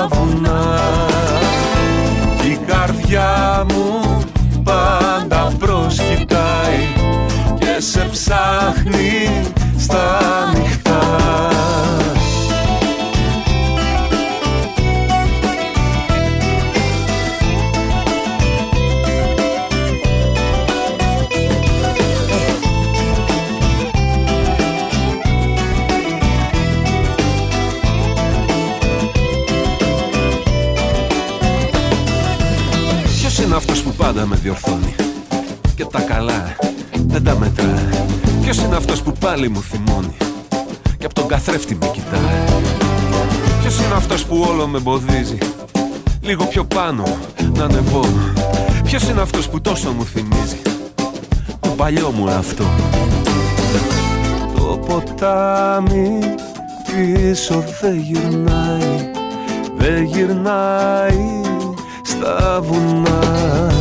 καρδιά μου πάντα προσκυτάει Και σε ψάχνει στα νυχτά διορθώνει. Και τα καλά δεν τα μετρά. Ποιος είναι αυτός που πάλι μου θυμώνει; Και απ' τον καθρέφτη με κοιτά Ποιος είναι αυτός που όλο με εμποδίζει; Λίγο πιο πάνω να ανεβώ. Ποιος είναι αυτός που τόσο μου θυμίζει; Το παλιό μου αυτό. Το ποτάμι πίσω δεν γυρνάει. Δεν γυρνάει στα βουνά. Κι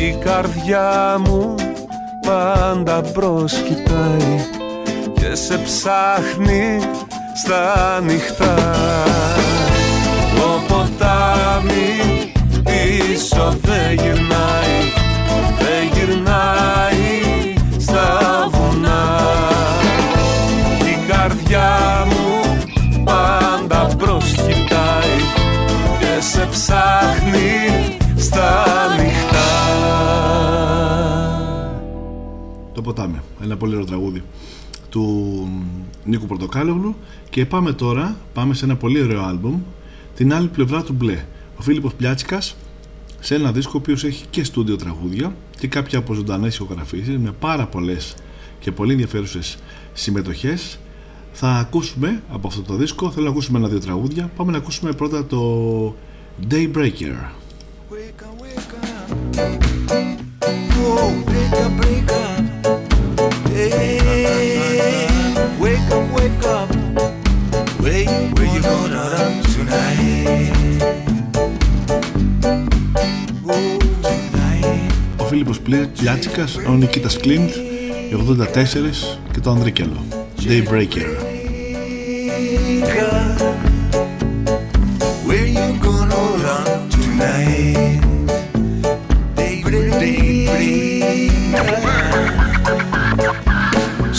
η καρδιά μου πάντα προσκυτάει Και σε ψάχνει στα νυχτά Το ποτάμι πίσω δεν γυρνάει Δεν γυρνάει στα βουνά. Κι η καρδιά μου πάντα προσκυτάει και σε ψάχνει ποτάμι. Ένα πολύ ωραίο τραγούδι του Νίκου Πορτοκάλογλου και πάμε τώρα, πάμε σε ένα πολύ ωραίο άλμπουμ την άλλη πλευρά του μπλε. Ο Φίλιππος Πλιάτσικας σε ένα δίσκο ο οποίος έχει και στούντιο τραγούδια και κάποια από ζωντανές ηχογραφήσεις με πάρα πολλές και πολύ ενδιαφέρουσες συμμετοχές θα ακούσουμε από αυτό το δίσκο θέλω να ακούσουμε ένα-δύο τραγούδια πάμε να ακούσουμε πρώτα το Daybreaker Oh, break up, break up. Ο Φίλιππος Πλιάτσικας, ο Νικίτας Κλίντς, 84 και το Ανδρίκελο, Daybreaker. Where you gonna run?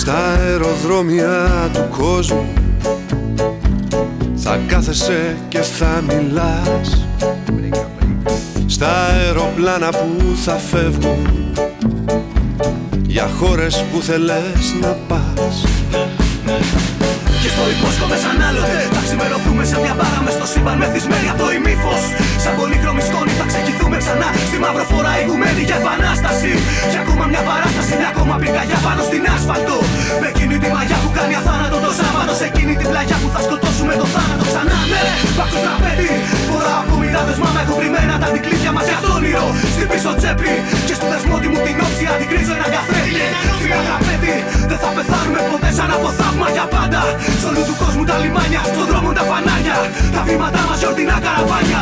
Στα αεροδρόμια του κόσμου. Θα κάθεσαι και θα μιλάς. Στα αεροπλάνα που θα φεύγουν. Για χώρες που θέλες να πας. Και στο υπόσχομαι σαν άλλοτε Θα ξημερωθούμε σε μια μπάρα μες στο σύμπαν Μεθυσμένοι από το ημίφος Σαν πολύχρωμη σκόνη. Θα ξεκινούμε ξανά. Στη μαύρο φορά ηγουμένη για επανάσταση Για ακόμα μια παράσταση, μια ακόμα πυρκαγιά πάνω στην άσφαλτο. Με εκείνη τη μαγιά που κάνει αθάνατο το Σάββατο Σε εκείνη τη πλαγιά που θα σκοτώσουμε το θάνατο ξανά. Ναι, πάκο τραπέζι. Φορά από μοιράδες μάμα έχω κρυμμένα τα αντικλείδια μας για το όνειρο Στην πίσω τσέπη Και στο δεσμότη μου την όψη αντικρίζω ένα καθρέφτη Στην αγαπέτη δεν θα πεθάνουμε ποτέ σαν από θαύμα για πάντα. Σ' όλου του κόσμου τα λιμάνια, στον δρόμο τα φανάρια Τα βήματά μας γιορτινά καραβάνια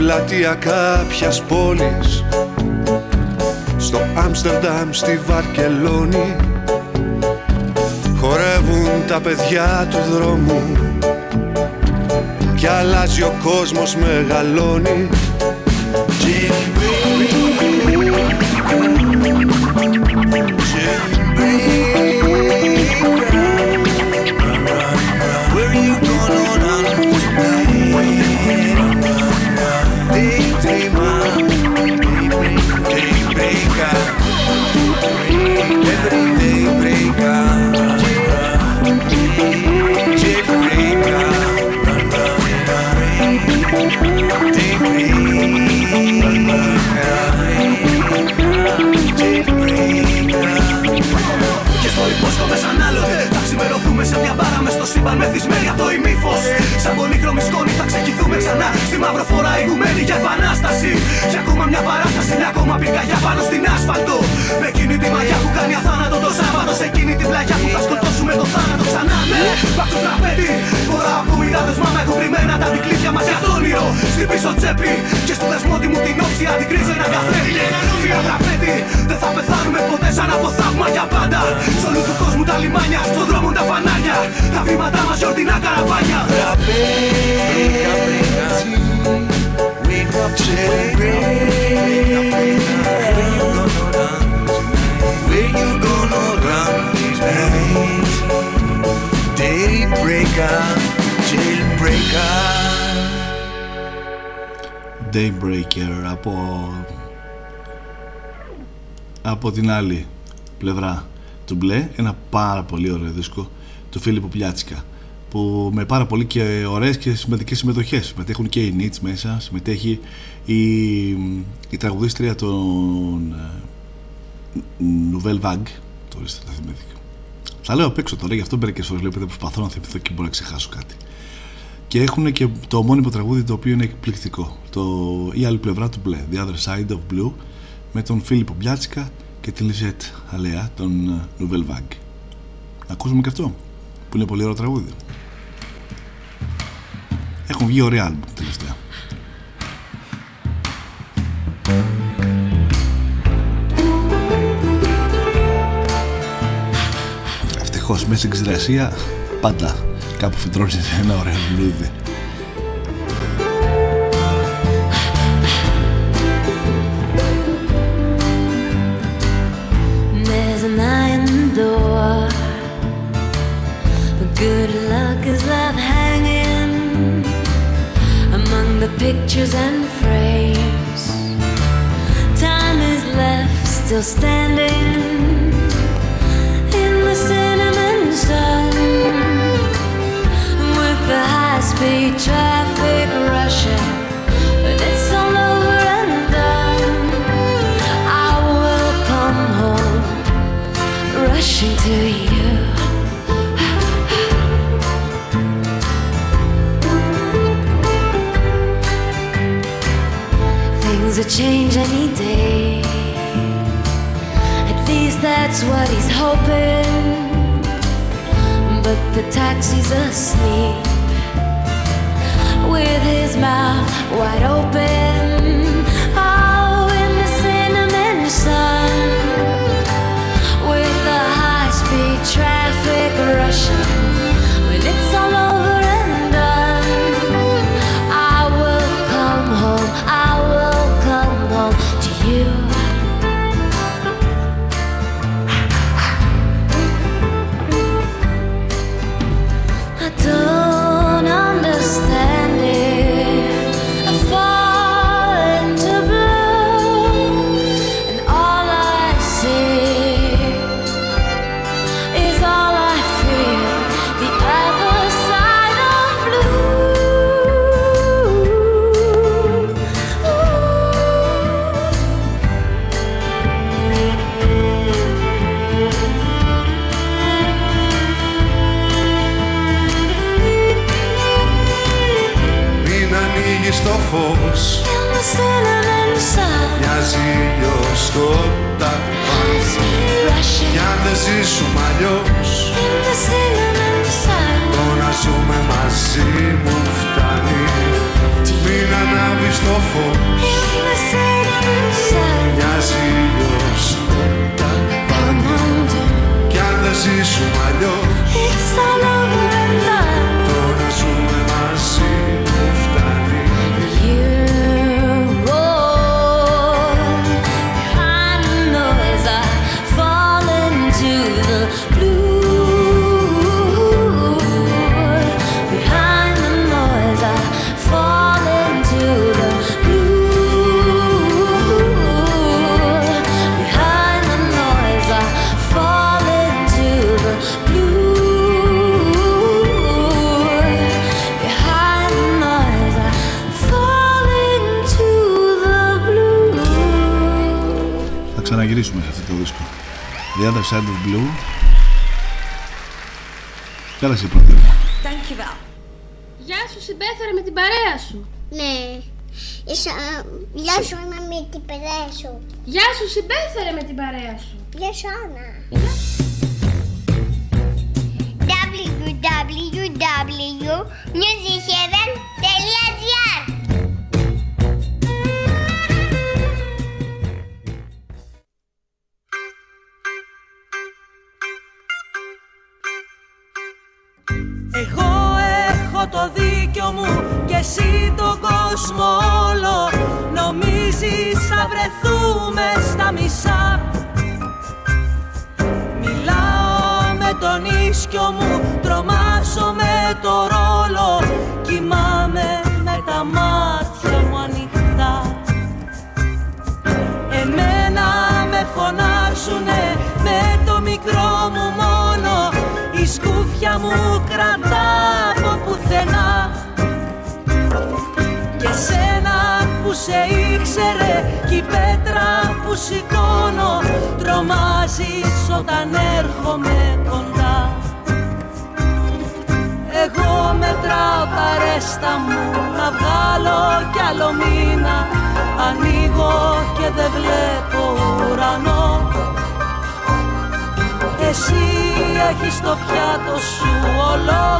πλατεία κάποιας πόλης. Στο Άμστερνταμ, στη Βαρκελόνη. Χορεύουν τα παιδιά του δρόμου. Κι αλλάζει ο κόσμος μεγαλώνει σύμπαν Μεθυσμένοι από το ημίφος. Σαν πολύχρωμη σκόνη θα ξεκινούμε ξανά. Στη μαύρο φορά ηγουμένη για επανάσταση. Για ακόμα μια παράσταση, μια ακόμα πυρκαγιά πάνω στην άσφαλτο. Με εκείνη τη μαγιά που κάνει αθάνατο το Σάββατο. Σε εκείνη την πλαγιά που θα σκοτώσουμε το θάνατο ξανά. Ναι, πάκο τραπέζι. Φοράω ακουμιδάδες μα με έχουν κρυμμένα τα δικλείδια μας για το όνειρο Στην πίσω τσέπη και στο δεσμότη μου την όψη αντικρίζω ένα καθρέφτη Φύγα τραπέζι, δεν θα πεθάνουμε ποτέ σαν από θαύμα για πάντα. Σ' όλου του κόσμου τα λιμάνια, στον δρόμο τα φανάρια. Τα βήματά μας γιορτινά καραβάνια Wake up, Where you gonna run tonight? Daybreaker, jailbreaker. Daybreaker από από την άλλη πλευρά του μπλε ένα πάρα πολύ ωραίο δίσκο του Φίλιππου Πλιάτσικα που με πάρα πολύ και ωραίες και σημαντικές συμμετοχές. Συμμετέχουν και οι Νίτς μέσα συμμετέχει η, η τραγουδίστρια των Nouvelle Vague τώρα θα θυμήθηκα θα λέω απ' έξω τώρα γι' αυτό μερικές φορές βλέπετε προσπαθώ να θυμηθώ και μπορώ να ξεχάσω κάτι. Και έχουν και το ομώνυμο τραγούδι το οποίο είναι εκπληκτικό. Το, η άλλη πλευρά του μπλε The Other Side of Blue με τον Φίλιππο Μπλιάτσικα και τη Λιζέτ Αλέα των Nouvelle Vague να ακούσουμε και αυτό που είναι πολύ ωραίο τραγούδι. Έχουν βγει ωραία άλμπουμ τελευταία. Ευτυχώς μέσα στην ξηρασία πάντα κάπου φυτρώνει ένα ωραίο λουλούδι Good luck is left hanging among the pictures and frames. Time is left still standing in the cinnamon sun with the high speed traffic rushing. When it's all over and done, I will come home rushing to you. Will change any day. At least that's what he's hoping. But the taxi's asleep with his mouth wide open. your fault Other Side of Blue. Καλά σε πρώτη. Γεια σου συμπέθερε με την παρέα σου. Ναι. Ίσα, γεια σου Άννα με την παρέα σου. Γεια σου συμπέθερε με την παρέα σου. Γεια σου Άννα. www.musicheaven.gr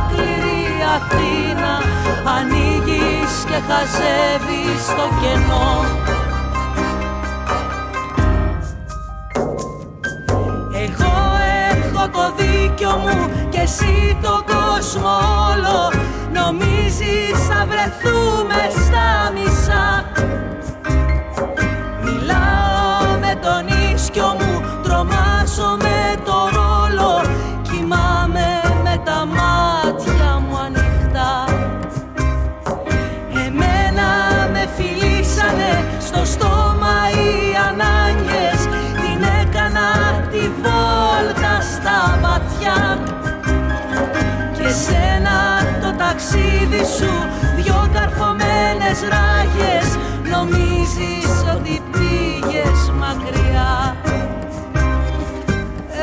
ολόκληρη Αθήνα Ανοίγεις και χαζεύεις το κενό. Εγώ έχω το δίκιο μου και εσύ τον κόσμο όλο. Νομίζεις θα βρεθούμε στα μισά σου δυο καρφωμένες ράγες Νομίζεις ότι πήγες μακριά.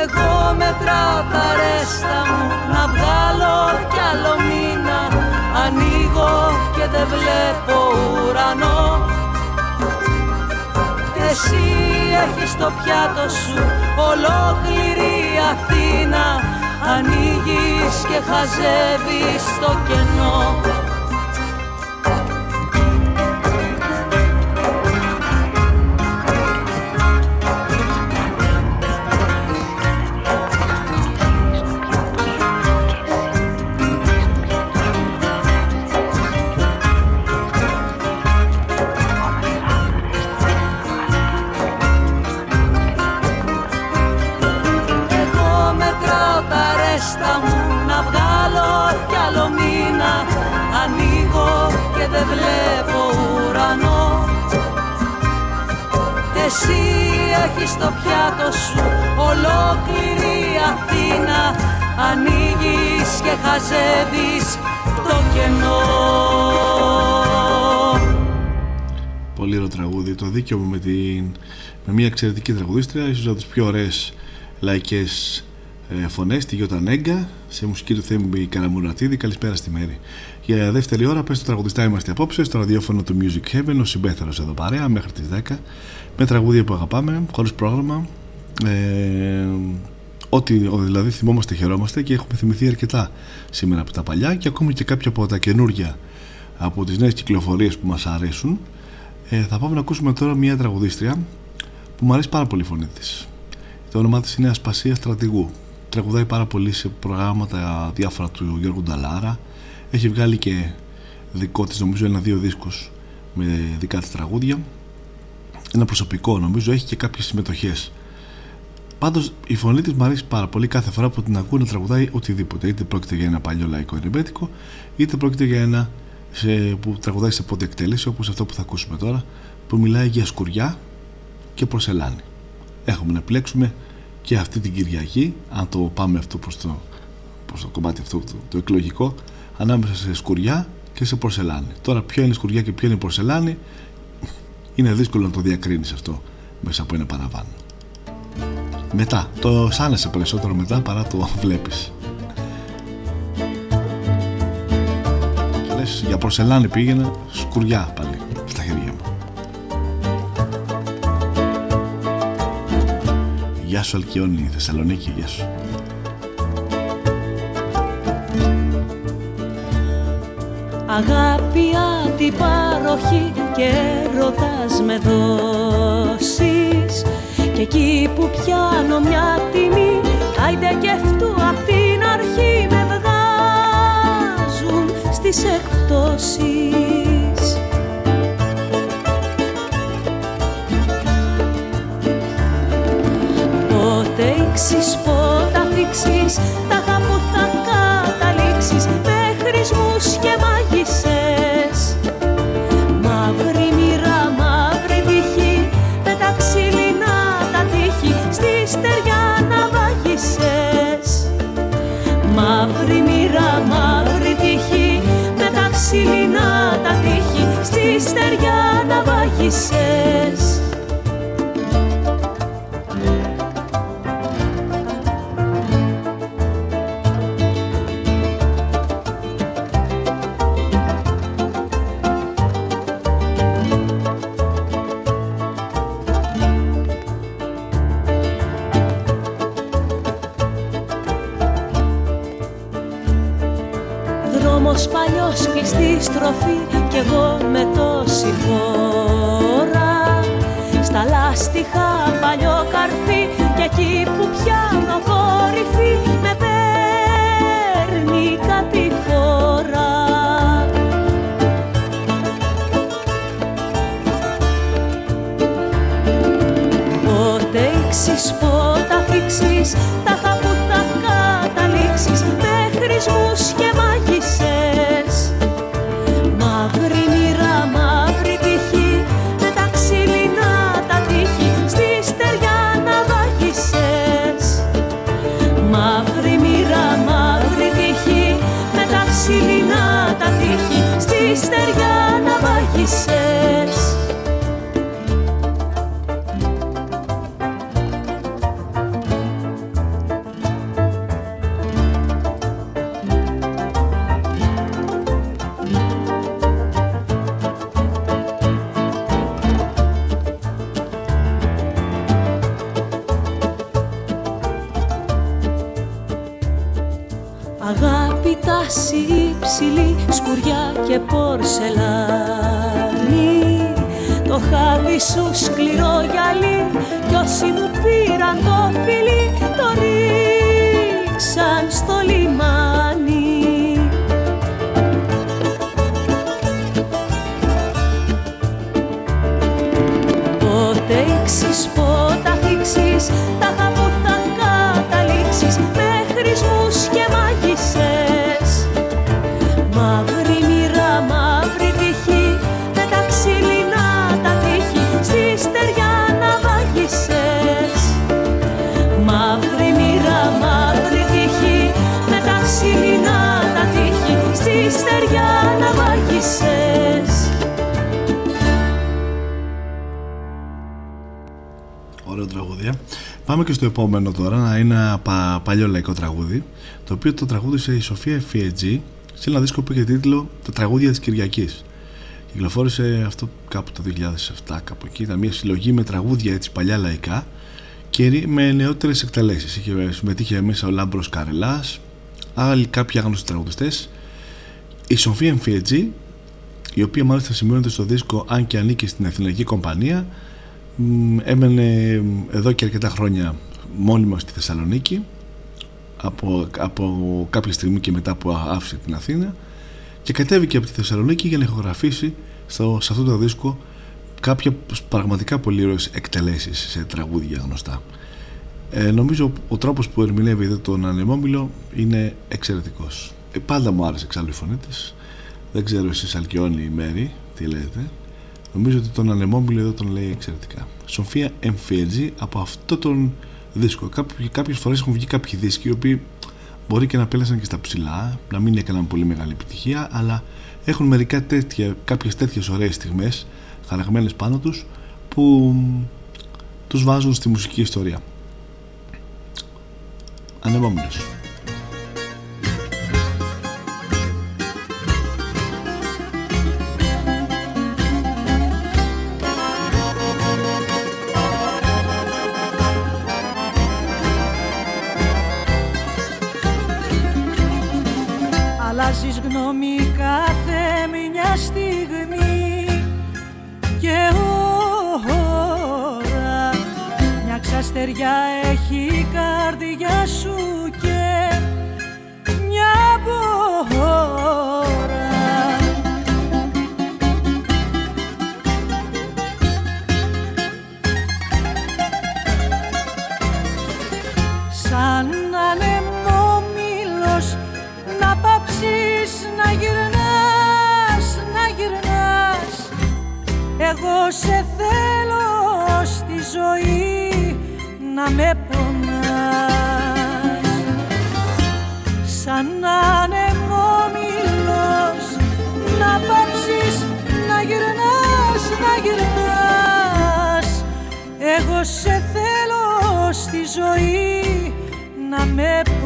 Εγώ μετράω τα ρέστα μου να βγάλω κι άλλο μήνα Ανοίγω και δεν βλέπω ουρανό. Εσύ έχεις στο πιάτο σου ολόκληρη Αθήνα Ανοίγεις και χαζεύεις το κενό Εσύ έχεις στο πιάτο σου ολόκληρη Αθήνα Ανοίγεις και χαζεύεις το κενό Πολύ ωραίο τραγούδι. Το δίκαιο μου με, την, με μια εξαιρετική τραγουδίστρια, ίσως από τις πιο ωραίες λαϊκές ε, φωνές, τη Γιώτα Νέγκα, σε μουσική του Θέμη Καραμουρατίδη. Καλησπέρα στη μέρη. Για δεύτερη ώρα, πες το τραγουδιστά είμαστε απόψε στο ραδιόφωνο του Music Heaven, ο συμπέθαρος εδώ παρέα μέχρι τις 10, με τραγούδια που αγαπάμε, χωρίς πρόγραμμα. Ε, ό,τι δηλαδή θυμόμαστε, χαιρόμαστε και έχουμε θυμηθεί αρκετά σήμερα από τα παλιά και ακόμη και κάποια από τα καινούργια από τις νέες κυκλοφορίες που μας αρέσουν. Ε, θα πάμε να ακούσουμε τώρα μια τραγουδίστρια που μου αρέσει πάρα πολύ η φωνή της. Το όνομά της είναι Ασπασία Στρατηγού. Τραγουδάει πάρα πολύ σε προγράμματα διάφορα του Γιώργου Νταλάρα. Έχει βγάλει και δικό της νομίζω ένα-δύο δίσκους με δικά της τραγούδια ένα προσωπικό νομίζω έχει και κάποιες συμμετοχές Πάντως η φωνή της μου αρέσει πάρα πολύ κάθε φορά που την ακούω να τραγουδάει οτιδήποτε. Είτε πρόκειται για ένα παλιό λαϊκό ερεμπέτικο, είτε πρόκειται για ένα σε, που τραγουδάει σε πότε εκτέλεση, όπως αυτό που θα ακούσουμε τώρα, που μιλάει για σκουριά και προσελάνη. Έχουμε να επιλέξουμε και αυτή την Κυριακή, αν το πάμε αυτό προς το, προς το κομμάτι αυτό το, το εκλογικό, ανάμεσα σε σκουριά και σε πορσελάνη. Τώρα, ποιο είναι σκουριά και ποιο είναι πορσελάνη, είναι δύσκολο να το διακρίνεις αυτό μέσα από ένα παραβάν. μετά το σάνεσαι περισσότερο μετά παρά το βλέπεις. Και λες για προσελάνη πήγαινα σκουριά πάλι στα χέρια μου. Γεια σου Αλκιόνι, Θεσσαλονίκη, γεια σου Αγάπη αντιπαροχή και ρωτάς με δώσεις και εκεί που πιάνω μια τιμή Άιντε και αυτού απ' την αρχή με βγάζουν στις εκπτώσεις. Πότε ήξεις, πότε αφήξεις να επόμενο τώρα, να είναι ένα πα, παλιό λαϊκό τραγούδι, το οποίο το τραγούδισε η Σοφία Φιετζή σε ένα δίσκο που είχε τίτλο «Τα τραγούδια της Κυριακής». Κυκλοφόρησε αυτό κάπου το 2007, κάπου εκεί. Ήταν μια συλλογή με τραγούδια έτσι παλιά λαϊκά και με νεότερες εκτελέσεις. Είχε, συμμετείχε μέσα ο Λάμπρος Καρελάς, άλλοι κάποιοι άγνωστοι τραγουδιστές. Η Σοφία Φιετζή, η οποία μάλιστα σημειώνεται στο δίσκο αν και ανήκει στην Εθνική Κομπανία, Μ, έμενε εδώ και αρκετά χρόνια μόνιμα στη Θεσσαλονίκη από, από κάποια στιγμή και μετά που άφησε την Αθήνα και κατέβηκε από τη Θεσσαλονίκη για να ηχογραφήσει στο, σε αυτό το δίσκο κάποια πραγματικά πολύ ωραίες εκτελέσεις σε τραγούδια γνωστά. Ε, νομίζω ο τρόπος που ερμηνεύει εδώ τον Ανεμόμυλο είναι εξαιρετικός. Ε, πάντα μου άρεσε εξάλλου η φωνή της. Δεν ξέρω εσείς Αλκιόνι η Μέρη, τι λέτε. Νομίζω ότι τον Ανεμόμυλο εδώ τον λέει εξαιρετικά. Σοφία Εμφιέτζη από αυτό τον δίσκο. Κάποιες φορές έχουν βγει κάποιοι δίσκοι οι οποίοι μπορεί και να πέλασαν και στα ψηλά, να μην έκαναν πολύ μεγάλη επιτυχία, αλλά έχουν μερικά τέτοια, κάποιες τέτοιες ωραίες στιγμές χαραγμένες πάνω τους που τους βάζουν στη μουσική ιστορία. ανεμόμυλος. Να με πονάς. Σαν ανεμόμυλος να πάψεις να γυρνάς, να γυρνάς. Εγώ σε θέλω στη ζωή να με πονάς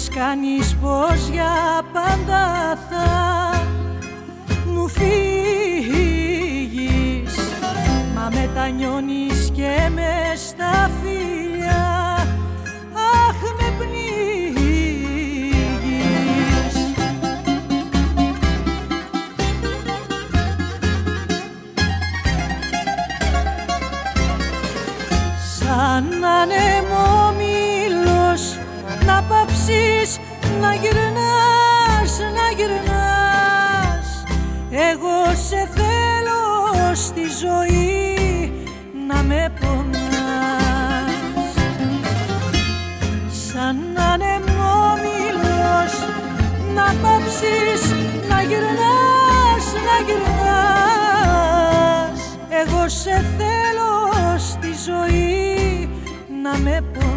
Δηλώσεις κάνεις πως για πάντα θα μου φύγεις. Μα μετανιώνεις και με σε θέλω στη ζωή να με πονάς.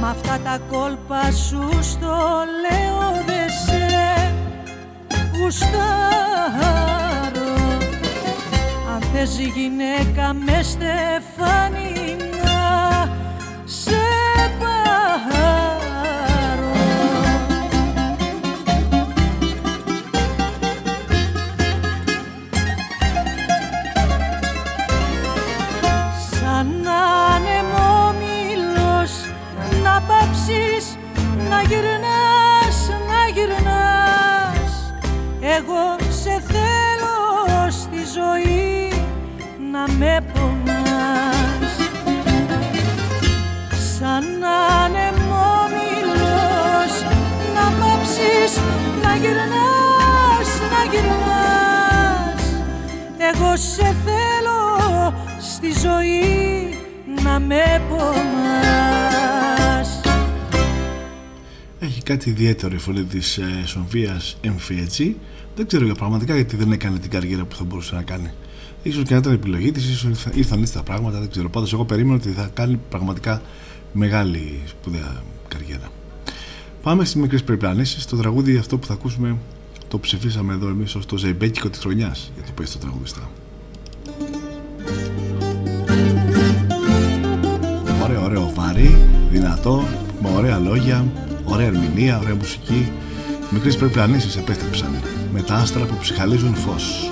Μ' αυτά τα κόλπα σου στο γουστάρω. Αν θες γυναίκα με στεφάνι γυρνάς, να γυρνάς Εγώ σε θέλω στη ζωή να με πονάς Έχει κάτι ιδιαίτερο η φωνή της ε, Σοφίας Εμφιετζή. Δεν ξέρω για πραγματικά γιατί δεν έκανε την καριέρα που θα μπορούσε να κάνει. Ίσως και να ήταν επιλογή της, ίσως ήρθα- ήρθαν έτσι τα πράγματα, δεν ξέρω. Πάντως εγώ περίμενα ότι θα κάνει πραγματικά μεγάλη σπουδαία καριέρα. Πάμε στις μικρές περιπλανήσεις. Το τραγούδι αυτό που θα ακούσουμε το ψηφίσαμε εδώ εμείς ως το ζεϊμπέκικο της χρονιάς για το πες το τραγουδιστά. Ωραίο, ωραίο βάρη, δυνατό, με ωραία λόγια, ωραία ερμηνεία, ωραία μουσική. Οι μικρές περιπλανήσεις επέστρεψαν με τα άστρα που ψυχαλίζουν φως.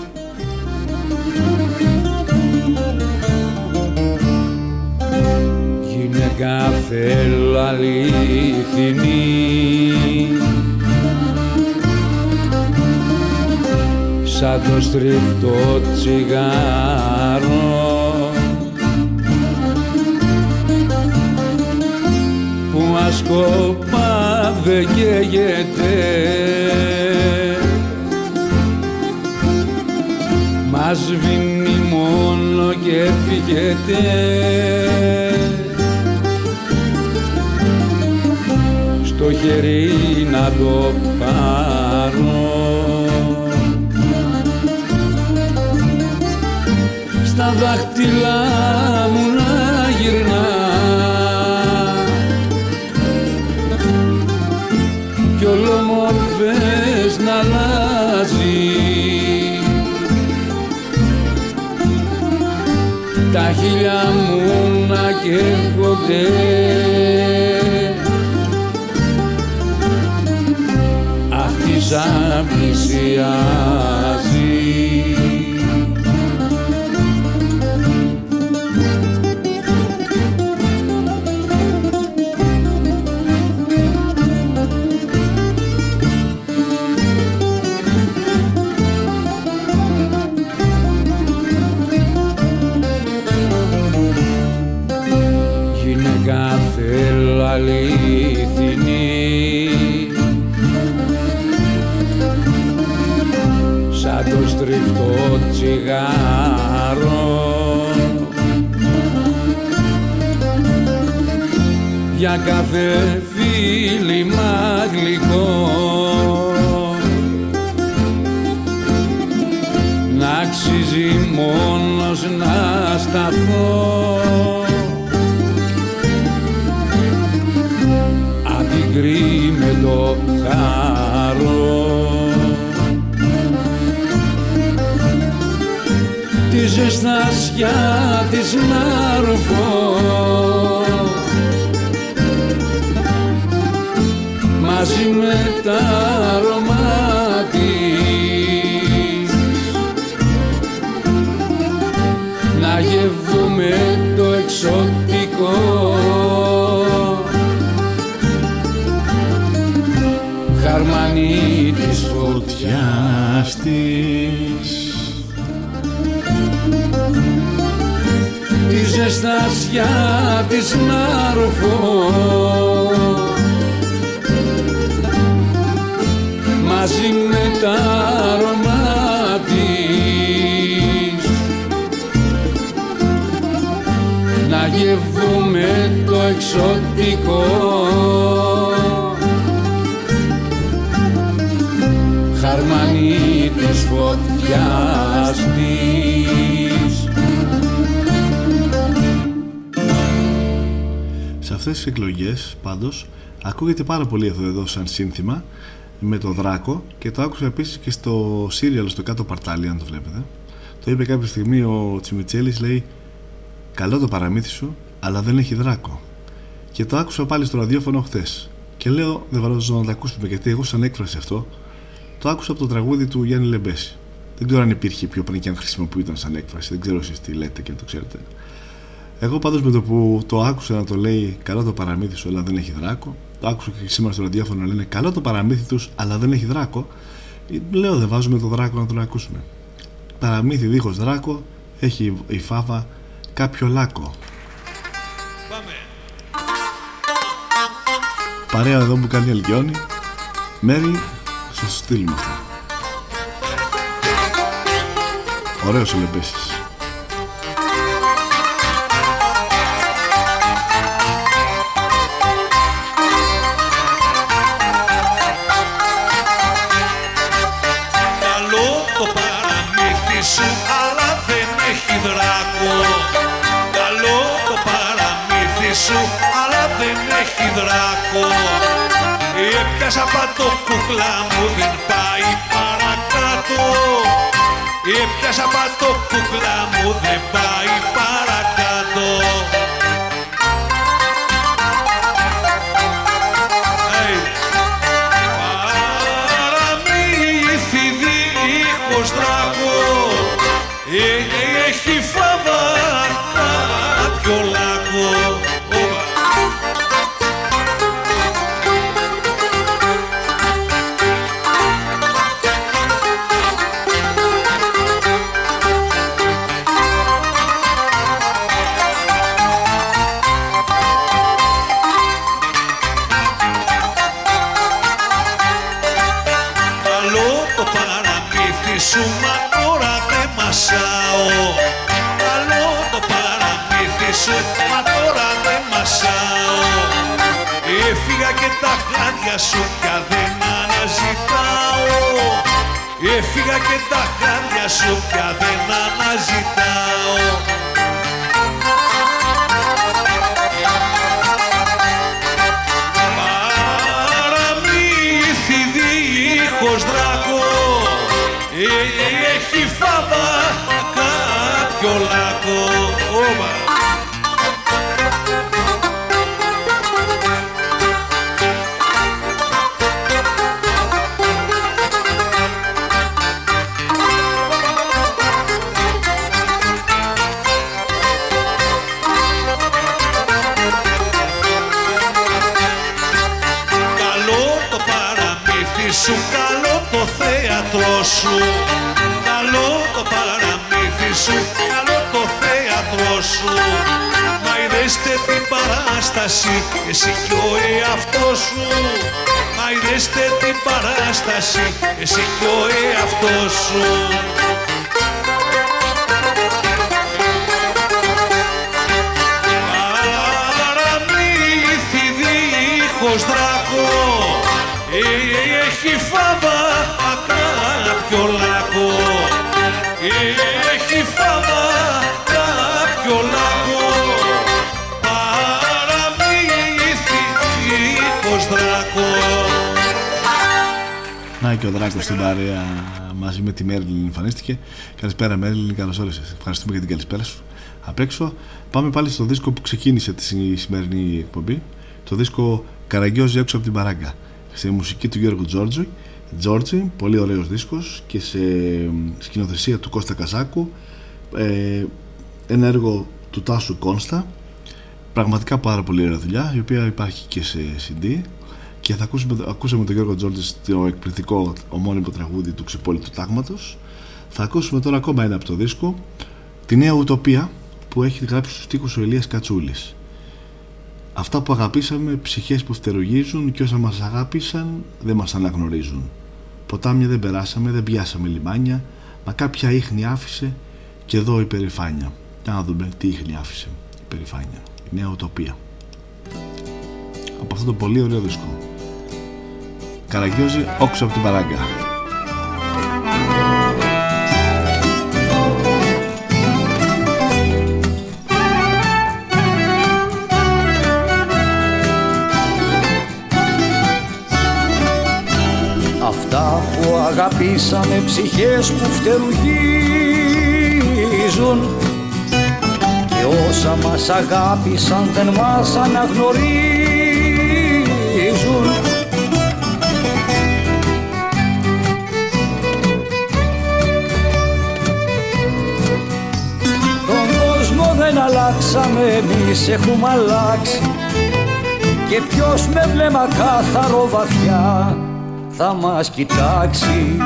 Γυναίκα θέλω αληθινή. Σαν το στριφτό τσιγάρο που άσκοπα δεν καίγεται. Να σβήνει μόνο και φύγετε στο χέρι να το πάρω. Στα δάχτυλα μου να γυρνά. Κι ολομορφές να αλλάζει. Τα χείλια μου να καίγονται σαν πλησιάζει για κάθε φίλημα γλυκό να αξίζει μόνος να σταθώ. Αντικρεί με το χαρό τη ζεστασιά της να ρουφώ μαζί με τα αρώμα της να γεύουμε το εξωτικό. Χαρμανί της φωτιάς της. Τη ζεστασιά της να εξωτικό. Χαρμανί της φωτιάς της. Σε αυτές τις εκλογές πάντως ακούγεται πάρα πολύ αυτό εδώ σαν σύνθημα με το Δράκο και το άκουσα επίσης και στο σύριαλ στο κάτω παρτάλι αν το βλέπετε. Το είπε κάποια στιγμή ο Τσιμιτσέλης λέει καλό το παραμύθι σου αλλά δεν έχει δράκο και το άκουσα πάλι στο ραδιόφωνο χθες. και λέω δεν βάλω να το ακούσουμε γιατί εγώ σαν έκφραση αυτό το άκουσα από το τραγούδι του Γιάννη Λεμπέση. Δεν ξέρω αν υπήρχε πιο πριν και αν χρησιμοποιούταν σαν έκφραση δεν ξέρω εσείς τι λέτε και αν το ξέρετε. Εγώ πάντως με το που το άκουσα να το λέει καλό το παραμύθι σου αλλά δεν έχει δράκο το άκουσα και σήμερα στο ραδιόφωνο να λένε καλό το παραμύθι τους αλλά δεν έχει δράκο λέω δεν βάζουμε το δράκο να τον ακούσουμε παραμύθι δίχως δράκο έχει η φάβα κάποιο λάκκο παρέα εδώ που κάνει Αλκιόνι Μέρι θα σου στείλουμε αυτό ωραίος ο Λεμπέσης Καλό το παραμύθι σου αλλά δεν έχει δράκο Καλό το παραμύθι σου αλλά δεν έχει δράκο Έπιασα πατώ κουκλά μου δεν πάει παρακάτω. Έπιασα πατώ κουκλά μου δεν πάει παρακάτω χάδια σου πια παράσταση, εσύ κι ο εαυτός σου. Μα είδεστε την παράσταση, εσύ κι ο εαυτός σου. Παραμύθι δίχως δράκο. Ε, Έχει φάβα ο Δράκος στην παρέα μαζί με τη Μέρλιν εμφανίστηκε. Καλησπέρα Μέρλιν, καλώς όρισες. Ευχαριστούμε για την καλησπέρα σου. Απ' έξω πάμε πάλι στο δίσκο που ξεκίνησε τη σημερινή εκπομπή. Το δίσκο Καραγκιόζη έξω από την παράγκα. Σε μουσική του Γιώργου Τζόρτζη. Τζόρτζι, πολύ ωραίος δίσκος και σε σκηνοθεσία του Κώστα Καζάκου. Ε, ένα έργο του Τάσου Κόνστα. Πραγματικά πάρα πολύ ωραία δουλειά, η οποία υπάρχει και σε CD και θα ακούσουμε, ακούσαμε τον Γιώργο Τζόρτζης στο εκπληκτικό ομώνυμο τραγούδι του Ξυπόλυτου Τάγματος. Θα ακούσουμε τώρα ακόμα ένα από το δίσκο τη νέα ουτοπία που έχει γράψει στους στίχους ο Ηλίας Κατσούλης. Αυτά που αγαπήσαμε ψυχές που φτερουγίζουν και όσα μας αγάπησαν δεν μας αναγνωρίζουν. Ποτάμια δεν περάσαμε, δεν πιάσαμε λιμάνια μα κάποια ίχνη άφησε και εδώ η περηφάνεια. Για να δούμε τι ίχνη άφησε η περηφάνεια. Η νέα ουτοπία. Από αυτό το πολύ ωραίο δίσκο Καραγκιόζη όξω από την παράγκα. Αυτά που αγαπήσαμε ψυχές που φτερουγίζουν και όσα μας αγάπησαν δεν μας αναγνωρίζουν δεν αλλάξαμε εμείς έχουμε αλλάξει. Και ποιος με βλέμμα κάθαρο βαθιά θα μας κοιτάξει.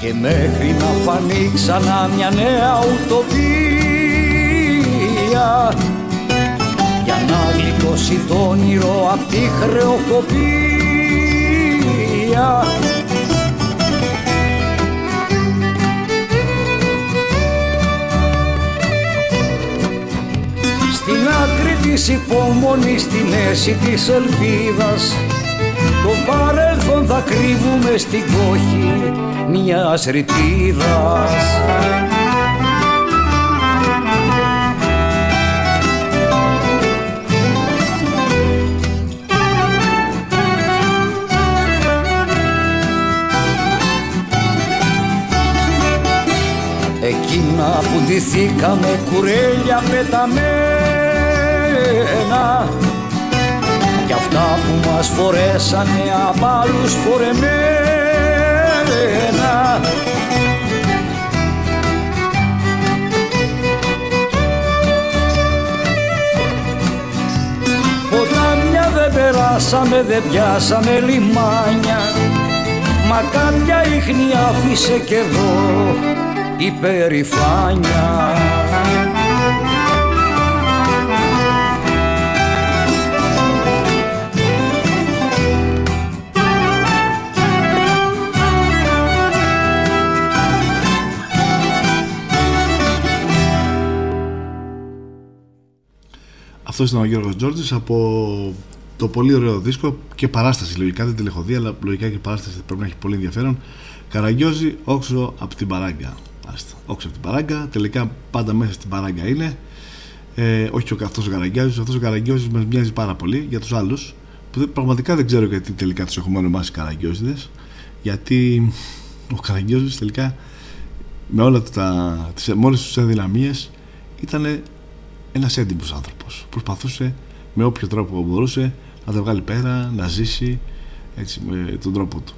Και μέχρι να φανεί ξανά μια νέα ουτοπία για να γλιτώσει το όνειρο απ' τη χρεοκοπία. Στην άκρη της υπομονής, στην αίσθη της ελπίδας το παρέλθον θα κρύβουμε στην κόχη μιας ρητίδας Εκείνα που ντυθήκαμε κουρέλια πεταμένα. Κι αυτά που μας φορέσανε απ' άλλους φορεμένα. Ποτάμια δεν περάσαμε, δεν πιάσαμε λιμάνια. Μα κάποια ίχνη άφησε κι εδώ υπερηφάνεια Αυτό ήταν ο Γιώργος Τζόρτζης από το πολύ ωραίο δίσκο και παράσταση. Λογικά δεν την αλλά λογικά και παράσταση πρέπει να έχει πολύ ενδιαφέρον. Καραγκιόζη όξο από την παράγκα Άστα, όξο από την παράγκα. Τελικά πάντα μέσα στην παράγκα είναι. Ε, όχι ο αυτό ο Καραγκιόζη. Αυτό ο Καραγκιόζη μας μοιάζει πάρα πολύ για τους άλλους. Που πραγματικά δεν ξέρω γιατί τελικά τους έχουμε ονομάσει Καραγκιόζηδε. Γιατί ο Καραγκιόζη τελικά με όλα τα, τις, με όλες τις αδυναμίες ήταν ένας έντιμος άνθρωπος προσπαθούσε με όποιο τρόπο μπορούσε να τα βγάλει πέρα, να ζήσει έτσι, με τον τρόπο του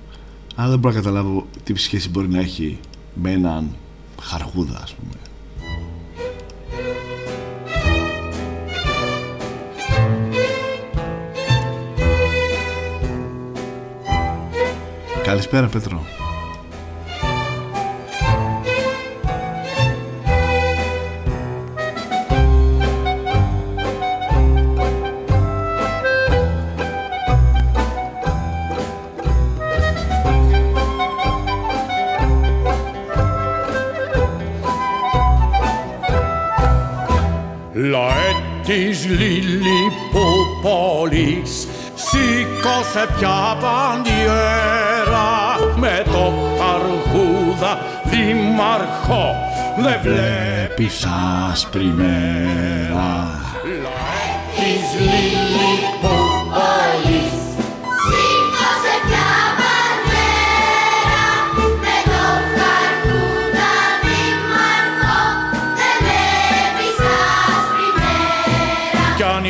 αλλά δεν μπορώ να καταλάβω τι σχέση μπορεί να έχει με έναν χαρχούδα ας πούμε. Καλησπέρα Πέτρο της Λιλιπούπολης σήκωσε πια παντιέρα με το χαρχούδα δήμαρχο δεν βλέπεις άσπρη μέρα. Της Λιλιπούπολης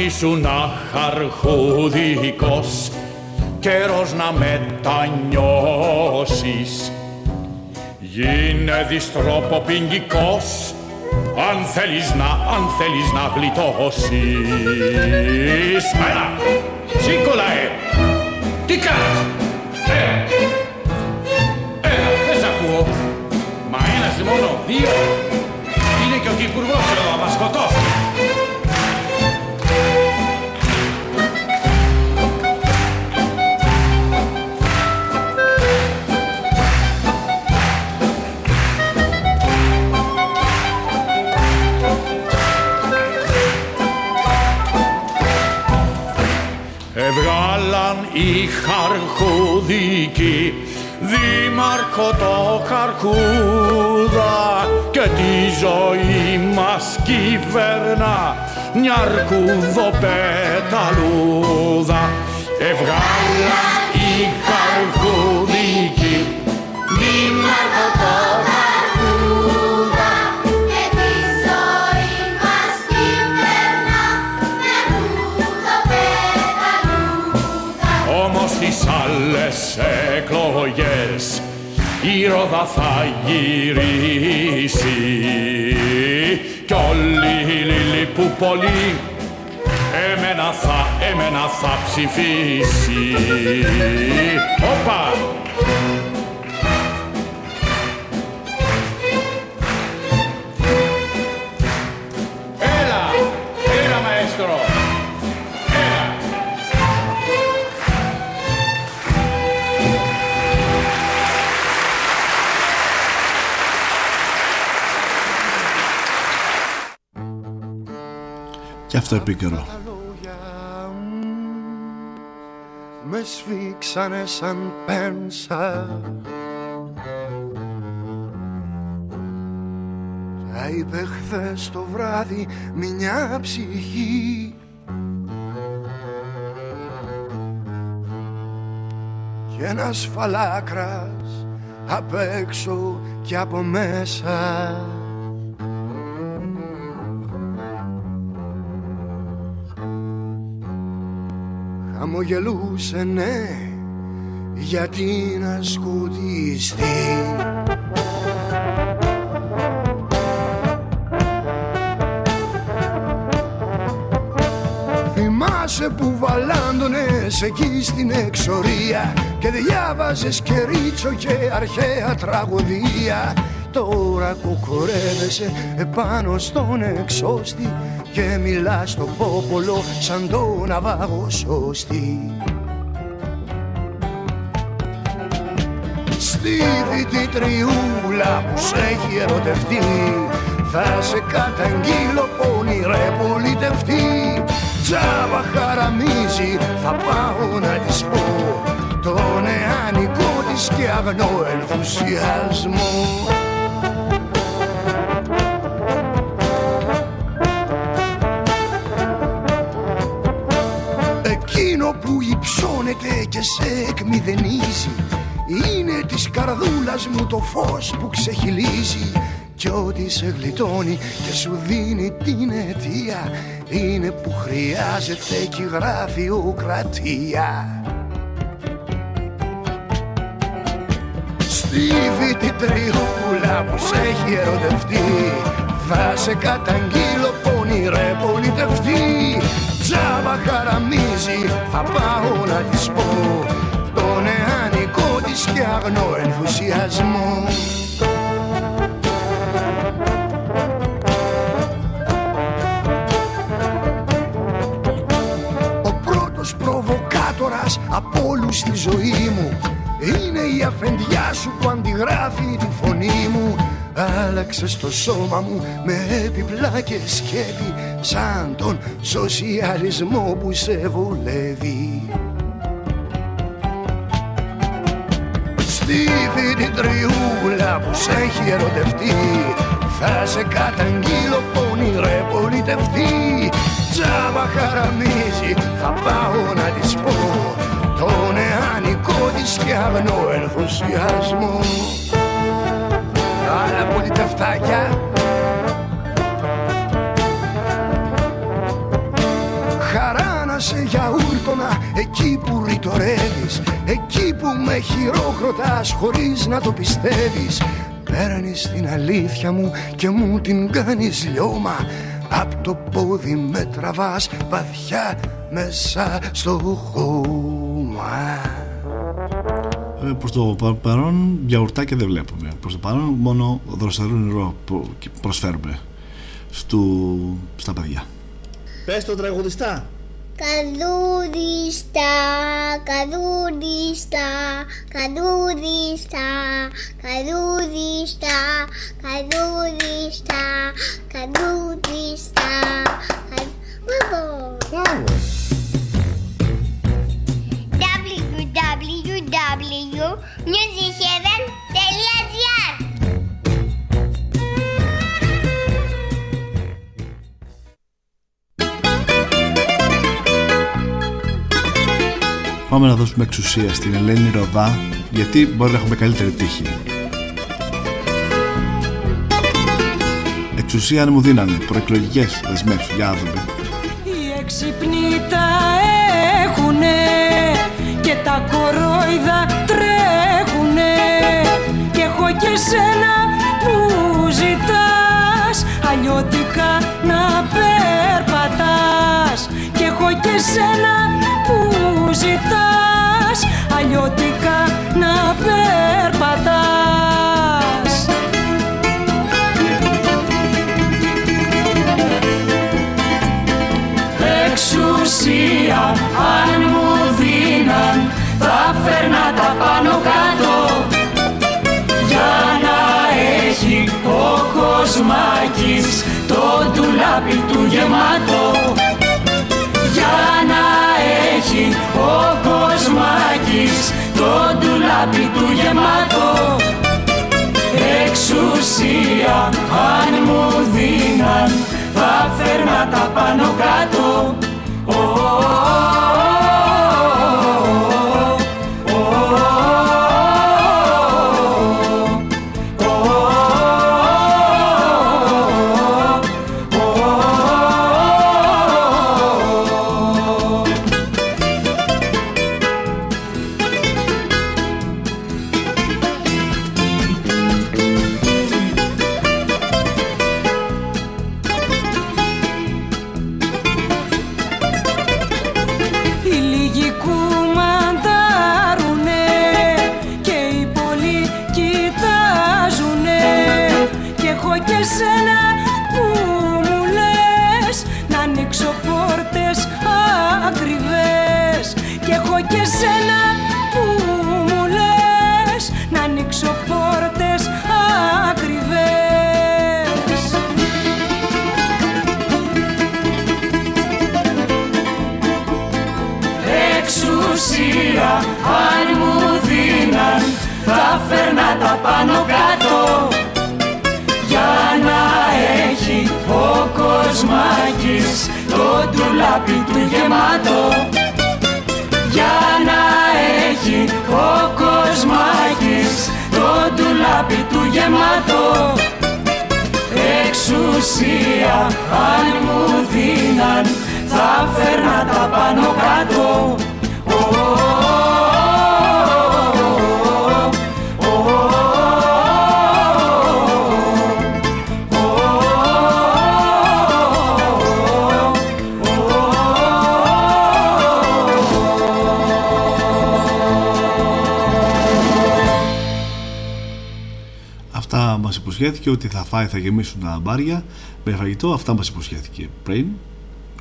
ήσουν αχαρχούδικος καιρός να μετανιώσεις. Γίνε διστροποπηγγικός αν θέλεις να, αν θέλεις να γλιτώσεις. Έλα, σήκωλα ε, τι κάνεις, έλα, έλα, δεν σ' ακούω. Μα ένας μόνο, δύο, είναι και ο κυπουργός εδώ να μας σκοτώσει Έβγαλαν οι χαρχούδικοι δήμαρχο το χαρχούδα και τη ζωή μας κυβερνά μια αρκουδοπεταλούδα Έβγαλαν οι χαρχούδικοι άλλες εκλογές η ρόδα θα γυρίσει κι όλοι οι Λιλιπούπολοι εμένα θα, εμένα θα ψηφίσει. Όπα! Και αυτό επίκαιρο. Με σφίξανε σαν πένσα. Τα είπε χθες το βράδυ μια ψυχή. Κι ένας φαλάκρας απ' έξω και από μέσα Χαμογελούσε ναι γιατί να σκουτιστεί. Θυμάσαι που βαλάντονες εκεί στην εξορία και διάβαζες και ρίτσο και αρχαία τραγωδία. Τώρα κουκουρεύεσαι επάνω στον εξώστη και μιλάς στο πόπολο σαν το ναυάγο σώστη. Στη τριούλα που σε έχει ερωτευτεί θα σε καταγγείλω πόνιρε πολιτευτή θα πάω να της πω το νεανικό της και αγνό ενθουσιασμό και σε εκμηδενίζει Είναι της καρδούλας μου το φως που ξεχυλίζει. Κι ό,τι σε γλιτώνει και σου δίνει την αιτία Είναι που χρειάζεται και γραφειοκρατία Στίβη την τριούλα που σε έχει ερωτευτεί Θα σε καταγγείλω πονηρέ πολιτευτή Τζάμπα χαραμίζει θα πάω να της πω. Το νεανικό της και αγνό ενθουσιασμό. Ο πρώτος προβοκάτορας από όλους στη ζωή μου είναι η αφεντιά σου που αντιγράφει τη φωνή μου. Άλλαξε το σώμα μου με επιπλά και σκέπη Σαν τον σοσιαλισμό που σε βολεύει Στίβη την τριούλα που σε έχει ερωτευτεί Θα σε καταγγείλω πονηρέ πολιτευτή. Τζάμπα χαραμίζει θα πάω να της πω Το νεανικό της και αγνό ενθουσιασμό. Άλλα πολιτευτάκια Χαρά να σε γιαούρτωνα εκεί που ρητορεύεις Εκεί που με χειρόκροτας χωρίς να το πιστεύεις Παίρνεις την αλήθεια μου και μου την κάνεις λιώμα Απ' το πόδι με τραβάς βαθιά μέσα στο χώμα Ε, προς το πα- παρόν γιαουρτάκια δεν βλέπουμε. Προς το παρόν μόνο δροσερό νερό που προσφέρουμε στου, στα παιδιά. Πες τον τραγουδιστά. Καδούριστα, καδούριστα, καδούριστα, καδούριστα, καδούριστα, καδούριστα. Μπράβο. www.musicheaven.gr Πάμε να δώσουμε εξουσία στην Ελένη Ροδά γιατί μπορεί να έχουμε καλύτερη τύχη. Εξουσία αν μου δίνανε προεκλογικές δεσμεύσεις. Για να δούμε. Οι έξυπνοι τα έχουνε και τα κορόιδα τρέχουνε και έχω και σένα που ζητάς αλλιώτικα να περπατάς και έχω και σένα που ζητάς αλλιώτικα να περπατάς. Εξουσία αν μου δίναν θα φέρνα τα πάνω κάτω. Για να έχει ο Κοσμάκης το ντουλάπι του γεμάτο. για να έχει ο Κοσμάκης το ντουλάπι του γεμάτο. Εξουσία αν μου δίναν θα φέρνα τα πάνω κάτω του γεμάτο για να έχει ο Κοσμάκης το ντουλάπι του γεμάτο. Εξουσία αν μου δίναν θα φέρνα τα πάνω κάτω υποσχέθηκε ότι θα φάει, θα γεμίσουν τα μπάρια με φαγητό. Αυτά μας υποσχέθηκε πριν,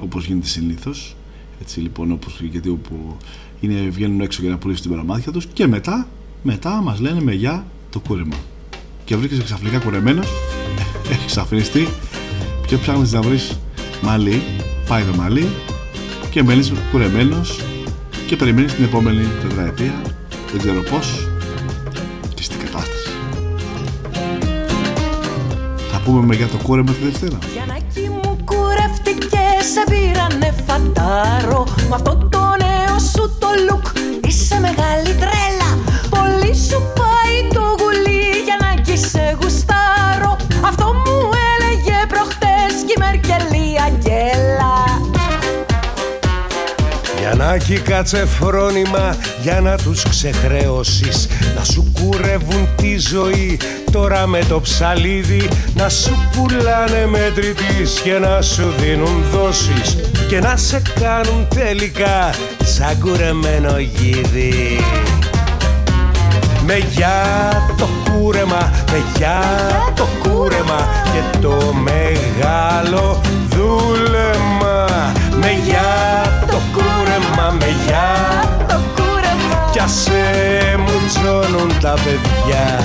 όπως γίνεται συνήθως. Έτσι λοιπόν, όπως, γιατί όπου είναι, βγαίνουν έξω για να πουλήσουν την παραμάτια τους και μετά, μετά μας λένε με γεια το κούρεμα. Και βρίσκεσαι ξαφνικά κουρεμένος, έχει ξαφνιστεί και ψάχνεις να βρεις μαλλί, πάει το μαλλί και μένεις κουρεμένος και περιμένεις την επόμενη τετραετία, δεν ξέρω πώς πούμε με για το κούρεμα τη Δευτέρα. Γιαννάκι μου κουρεύτηκε, σε πήρανε φαντάρο Μ' αυτό το νέο σου το look είσαι μεγάλη τρέλα Πολύ σου Γιαννάκι κάτσε φρόνημα για να τους ξεχρεώσεις. Να σου κουρεύουν τη ζωή τώρα με το ψαλίδι. Να σου πουλάνε μετρητής και να σου δίνουν δόσεις. Και να σε κάνουν τελικά σαν κουρεμένο γίδι. Με για το κούρεμα, με για το κούρεμα και το μεγάλο δούλεμα. Με για το κούρεμα, με για το κούρεμα. Κι ας μου τζώνουν τα παιδιά.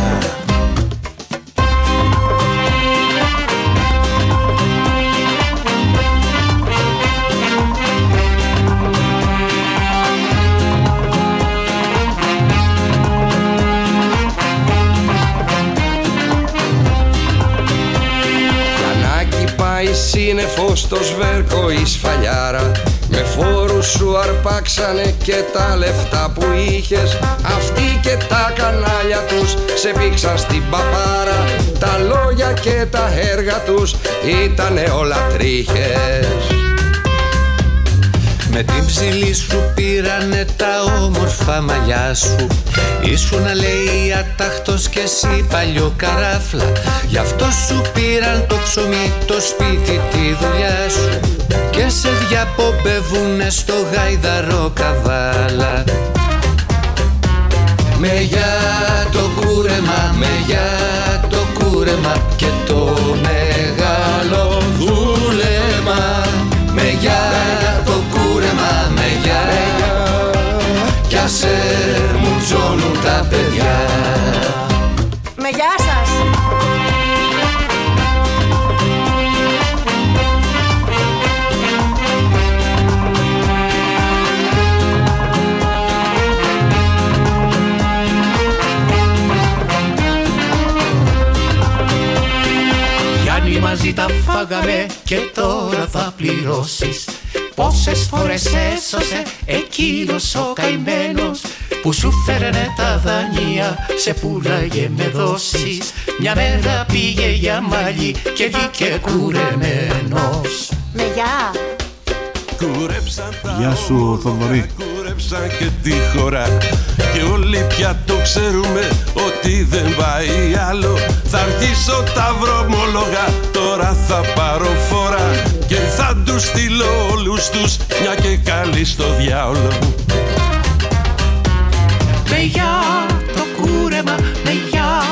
Γιαννάκι πάει σύννεφος στο σβέρκο η σφαλιάρα Με φόρους σου αρπάξανε και τα λεφτά που είχες. Αυτοί και τα κανάλια τους σε πήξαν στην παπάρα. Τα λόγια και τα έργα τους ήτανε όλα τρίχες Με την ψηλή σου πήρανε τα όμορφα μαλλιά σου. Ήσουνα λέει ατάχτος και εσύ παλιό καράφλα. Γι' αυτό σου πήραν το ψωμί, το σπίτι, τη δουλειά σου. Και σε διαπομπεύουνε στο γάιδαρο καβάλα. Με για το κούρεμα, με για το κούρεμα Και το μεγάλο δούλεμα. Με για Κι άσε μου τζώνουν τα παιδιά. Με γεια σας. Γιάννη μαζί τα φάγαμε και τώρα θα πληρώσεις Πόσες φορές έσωσε εκείνος ο καημένος Που σου φέρνε τα δανεία, σε πουλάγε με δόσεις. Μια μέρα πήγε για μαλλί και βγήκε κουρεμένος. Με γεια. Κουρέψαν τα Γεια σου Θοδωρή. κουρέψαν και τη χώρα. Και όλοι πια το ξέρουμε ότι δεν πάει άλλο. Θα αρχίσω τα βρωμόλογα, τώρα θα πάρω φορά Και θα τους στείλω όλους τους, μια και καλή στο διάολο. Με για το κούρεμα, με για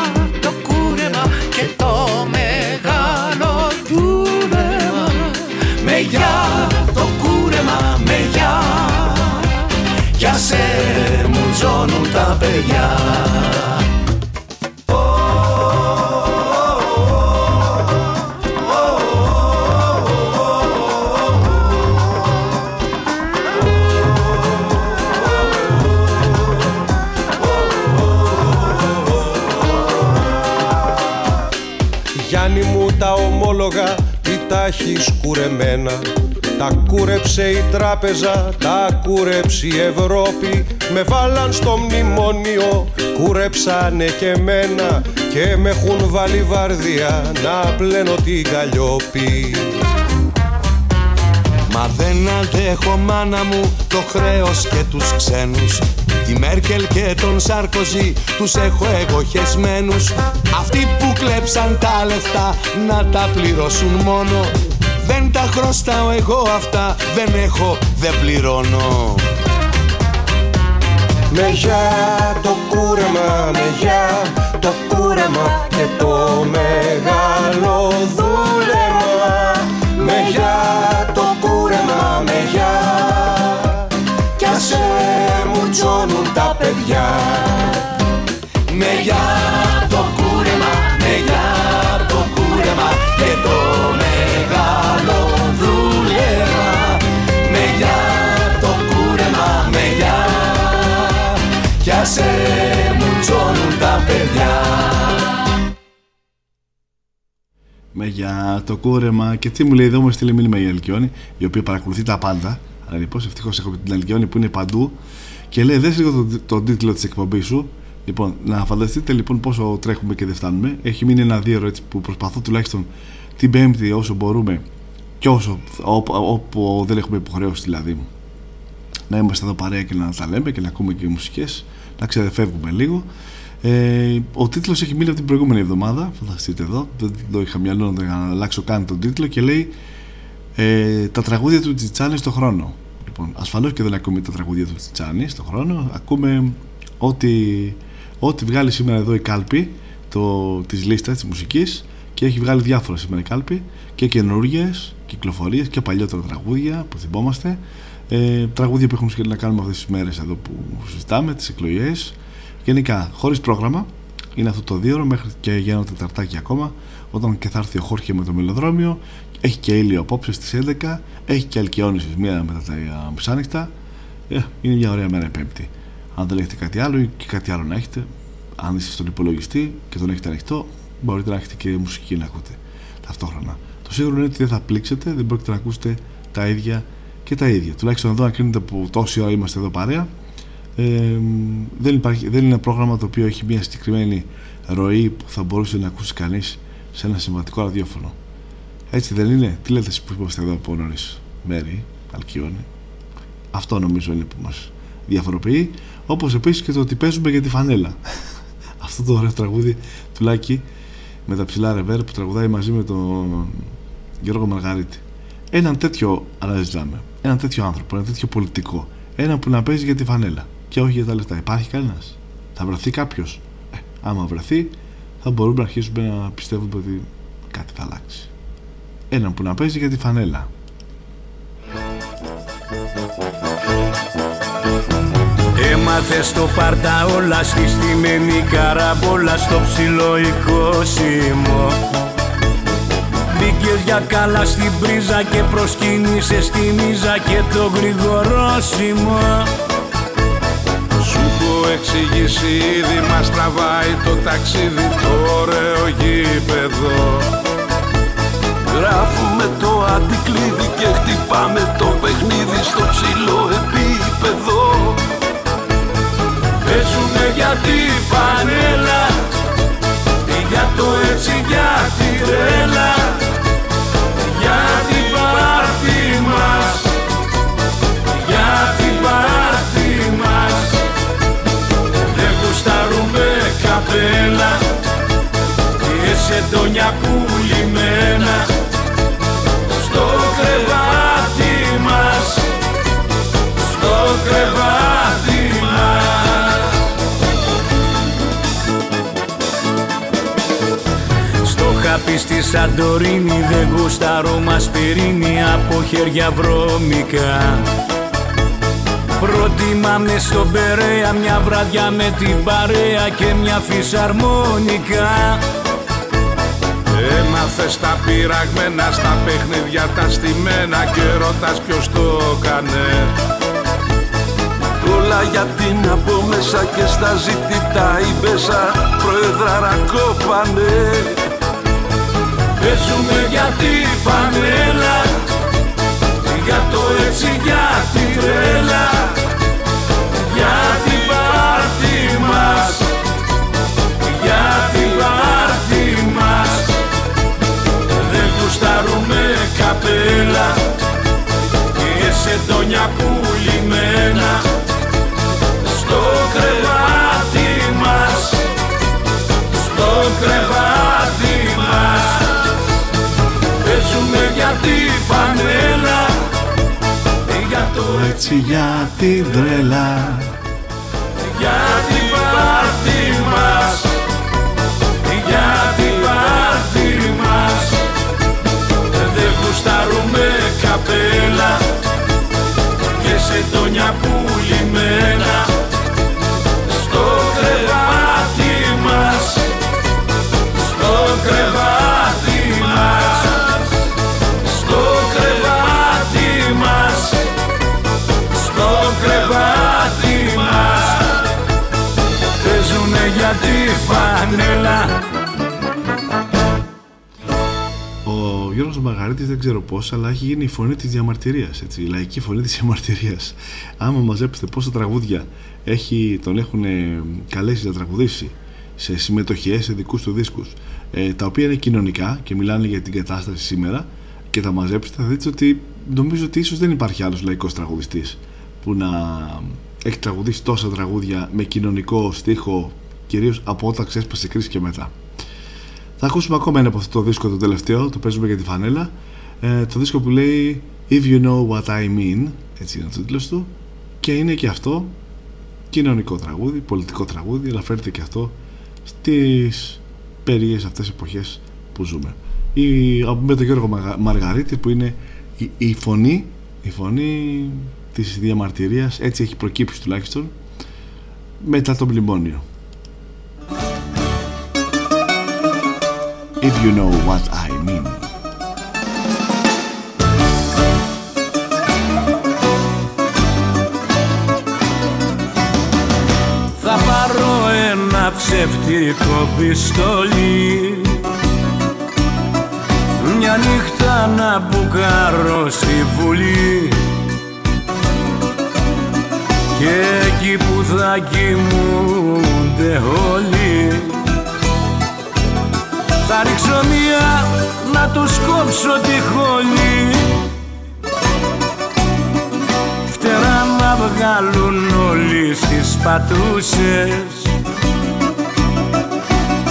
το κούρεμα και το μεγάλο δούλεμα Με για το κούρεμα, με για. Κι άσε μου τζώνουν τα παιδιά τι τα έχεις κουρεμένα τα κούρεψε η τράπεζα, τα κούρεψε η Ευρώπη. Με βάλαν στο μνημόνιο, κούρεψανε και μένα. Και με έχουν βάλει βάρδια να πλένω την καλλιόπη. Μα δεν αντέχω μάνα μου το χρέος και τους ξένους Τη Μέρκελ και τον Σάρκοζη τους έχω εγώ χεσμένους Αυτοί που κλέψαν τα λεφτά να τα πληρώσουν μόνο. Δεν τα χρωστάω εγώ αυτά, δεν έχω, δεν πληρώνω. Με για το κούρεμα, με για το κούρεμα και τι μου λέει εδώ μου στείλει μήνυμα η Αλκιόνη η οποία παρακολουθεί τα πάντα. Αλλά λοιπόν ευτυχώς έχω την Αλκιόνη που είναι παντού. Και λέει δες λίγο τον, τον τίτλο της εκπομπής σου λοιπόν να φανταστείτε λοιπόν πόσο τρέχουμε και δεν φτάνουμε. Έχει μείνει ένα δύο έτσι που προσπαθώ τουλάχιστον την πέμπτη όσο μπορούμε και όσο όπου, όπου δεν έχουμε υποχρέωση δηλαδή. Να είμαστε εδώ παρέα και να τα λέμε και να ακούμε και μουσικές να ξεφεύγουμε λίγο ε, ο τίτλος έχει μείνει από την προηγούμενη εβδομάδα. Φανταστείτε εδώ, δεν το είχα μυαλό να αλλάξω καν τον τίτλο και λέει ε, Τα τραγούδια του Τσιτσάνη στο χρόνο. Λοιπόν, ασφαλώς και δεν ακούμε τα τραγούδια του Τσιτσάνη στο χρόνο. Ακούμε ό,τι, ό,τι βγάλει σήμερα εδώ η κάλπη το, της λίστας της μουσικής και έχει βγάλει διάφορα σήμερα η κάλπη και καινούργιες κυκλοφορίες και παλιότερα τραγούδια που θυμόμαστε ε, τραγούδια που έχουμε σχέδιο να κάνουμε αυτές τις μέρες εδώ που συζητάμε τις εκλογές Γενικά, χωρίς πρόγραμμα, είναι αυτό το δύο μέχρι και για ένα τεταρτάκι ακόμα. Όταν και θα έρθει ο Χόρχε με το μελοδρόμιο, έχει και ήλιο απόψε στις 11, έχει και αλκιόνιση μία μετά τα μισάνυχτα. Ε, είναι μια ωραία μέρα η Πέμπτη. Αν δεν έχετε κάτι άλλο ή και κάτι άλλο να έχετε, αν είστε στον υπολογιστή και τον έχετε ανοιχτό, μπορείτε να έχετε και μουσική να ακούτε ταυτόχρονα. Το σίγουρο είναι ότι δεν θα πλήξετε, δεν πρόκειται να ακούσετε τα ίδια και τα ίδια. Τουλάχιστον εδώ, αν κρίνετε που τόση ώρα είμαστε εδώ παρέα, ε, δεν, υπάρχει, δεν είναι ένα πρόγραμμα το οποίο έχει μια συγκεκριμένη ροή που θα μπορούσε να ακούσει κανείς σε ένα σημαντικό ραδιόφωνο. Έτσι δεν είναι; Τι λέτε εσείς που είμαστε εδώ από νωρίς μέρη, Αλκιόνι αυτό νομίζω είναι που μας διαφοροποιεί όπως επίσης και το ότι παίζουμε για τη φανέλα. [laughs] Αυτό το ωραίο τραγούδι του Λάκη με τα ψηλά ρεβέρ που τραγουδάει μαζί με τον Γιώργο Μαργαρίτη. Έναν τέτοιο αναζητάμε έναν τέτοιο άνθρωπο, έναν τέτοιο πολιτικό έναν που να παίζει για τη φανέλα και όχι για τα λεφτά. Υπάρχει κανένας. Θα βρεθεί κάποιος. Ε, άμα βρεθεί, θα μπορούμε να αρχίσουμε να πιστεύουμε ότι κάτι θα αλλάξει. Έναν που να παίζει για τη φανέλα. Έμαθες στο πάρτα όλα στη στημένη καραμπόλα στο ψηλό οικόσιμο Μπήκες για καλά στην πρίζα και προσκύνησες τη μίζα και το γρηγορόσιμο Σου έχω εξηγήσει ήδη μας τραβάει το ταξίδι το ωραίο γήπεδο. Γράφουμε το αντικλείδι και χτυπάμε το παιχνίδι στο ψηλό επίπεδο. Παίζουμε για τη φανέλα Για το έτσι για τη τρέλα καπέλα Και σε ντόνια πουλημένα Στο κρεβάτι μας. Στο κρεβάτι μας. Στο χάπι στη Σαντορίνη δεν γουστάρω μας πυρήνει από χέρια βρώμικα Προτιμάμε στον Περέα μια βραδιά με την παρέα και μια φυσαρμόνικα. Έμαθες τα πειραγμένα στα παιχνίδια τα στημένα και ρωτάς ποιος το έκανε Όλα γιατί από μέσα και στα ζητητά η μπέσα Πρόεδρα ρακόπανε Παίζουμε για τη φανέλα Για το έτσι για τη τρέλα Για την πάρτι μας. Για την πάρτι μας. Δεν γουστάρουμε καπέλα Και σε τόνια πουλημένα. Στο κρεβάτι το Έτσι για την τρέλα. Για την πάρτι μας. Για την πάρτι μας. Δεν γουστάρουμε καπέλα. Και σε τόνια πουλημένα φανέλα Ο Γιώργος Μαγαρίτης δεν ξέρω πώς αλλά έχει γίνει η φωνή της διαμαρτυρίας έτσι, η λαϊκή φωνή της διαμαρτυρίας. Άμα μαζέψετε πόσα τραγούδια έχει, τον έχουν ε, καλέσει να τραγουδήσει σε συμμετοχές σε δικούς του δίσκους ε, τα οποία είναι κοινωνικά και μιλάνε για την κατάσταση σήμερα και τα μαζέψετε θα δείτε ότι νομίζω ότι ίσως δεν υπάρχει άλλος λαϊκός τραγουδιστής που να έχει τραγουδήσει τόσα τραγούδια με κοινωνικό στίχο κυρίως από όταν ξέσπασε η κρίση και μετά θα ακούσουμε ακόμα ένα από αυτό το δίσκο το τελευταίο, το παίζουμε για τη φανέλα. Ε, το δίσκο που λέει If You Know What I Mean, έτσι είναι ο τίτλος του. Και είναι και αυτό κοινωνικό τραγούδι, πολιτικό τραγούδι, αλλά φέρεται και αυτό στις περίεργες αυτές εποχές που ζούμε. Η, με τον Γιώργο Μαγα- Μαργαρίτη που είναι η, η φωνή, η φωνή της διαμαρτυρίας, έτσι έχει προκύψει τουλάχιστον, μετά το μνημόνιο. If you know what I mean. Θα πάρω ένα ψεύτικο πιστόλι Μια νύχτα να μπουκάρω στη βουλή Και εκεί που θα κοιμούνται όλοι Θα ρίξω μία να τους κόψω τη χολή. Φτερά να βγάλουν όλοι στις πατούσες.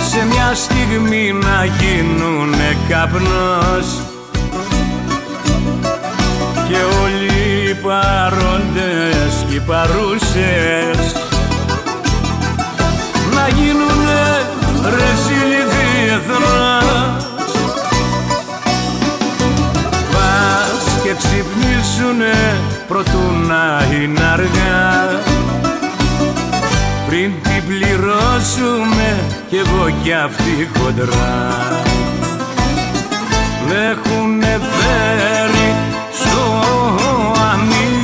Σε μια στιγμή να γίνουνε καπνός. Και όλοι οι παρόντες και οι παρούσες. Να γίνουνε ρεζίλοι διεθνώς Πας και ξυπνήσουνε προτού να είναι αργά. Πριν την πληρώσουμε κι εγώ κι αυτή χοντρά. Μ' έχουνε φέρει στο αμήν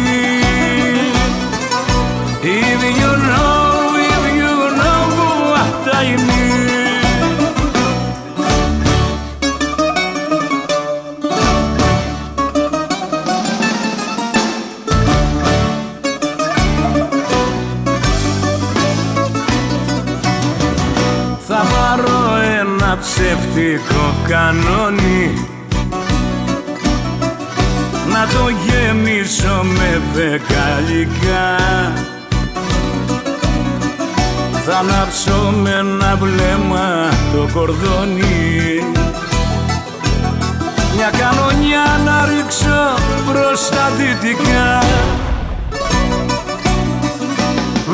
If you know, if you know what I mean κανόνι. Να το γεμίσω με δεκαλικά. Θα ανάψω με ένα βλέμμα το κορδόνι. Μια κανονιά να ρίξω προς τα δυτικά.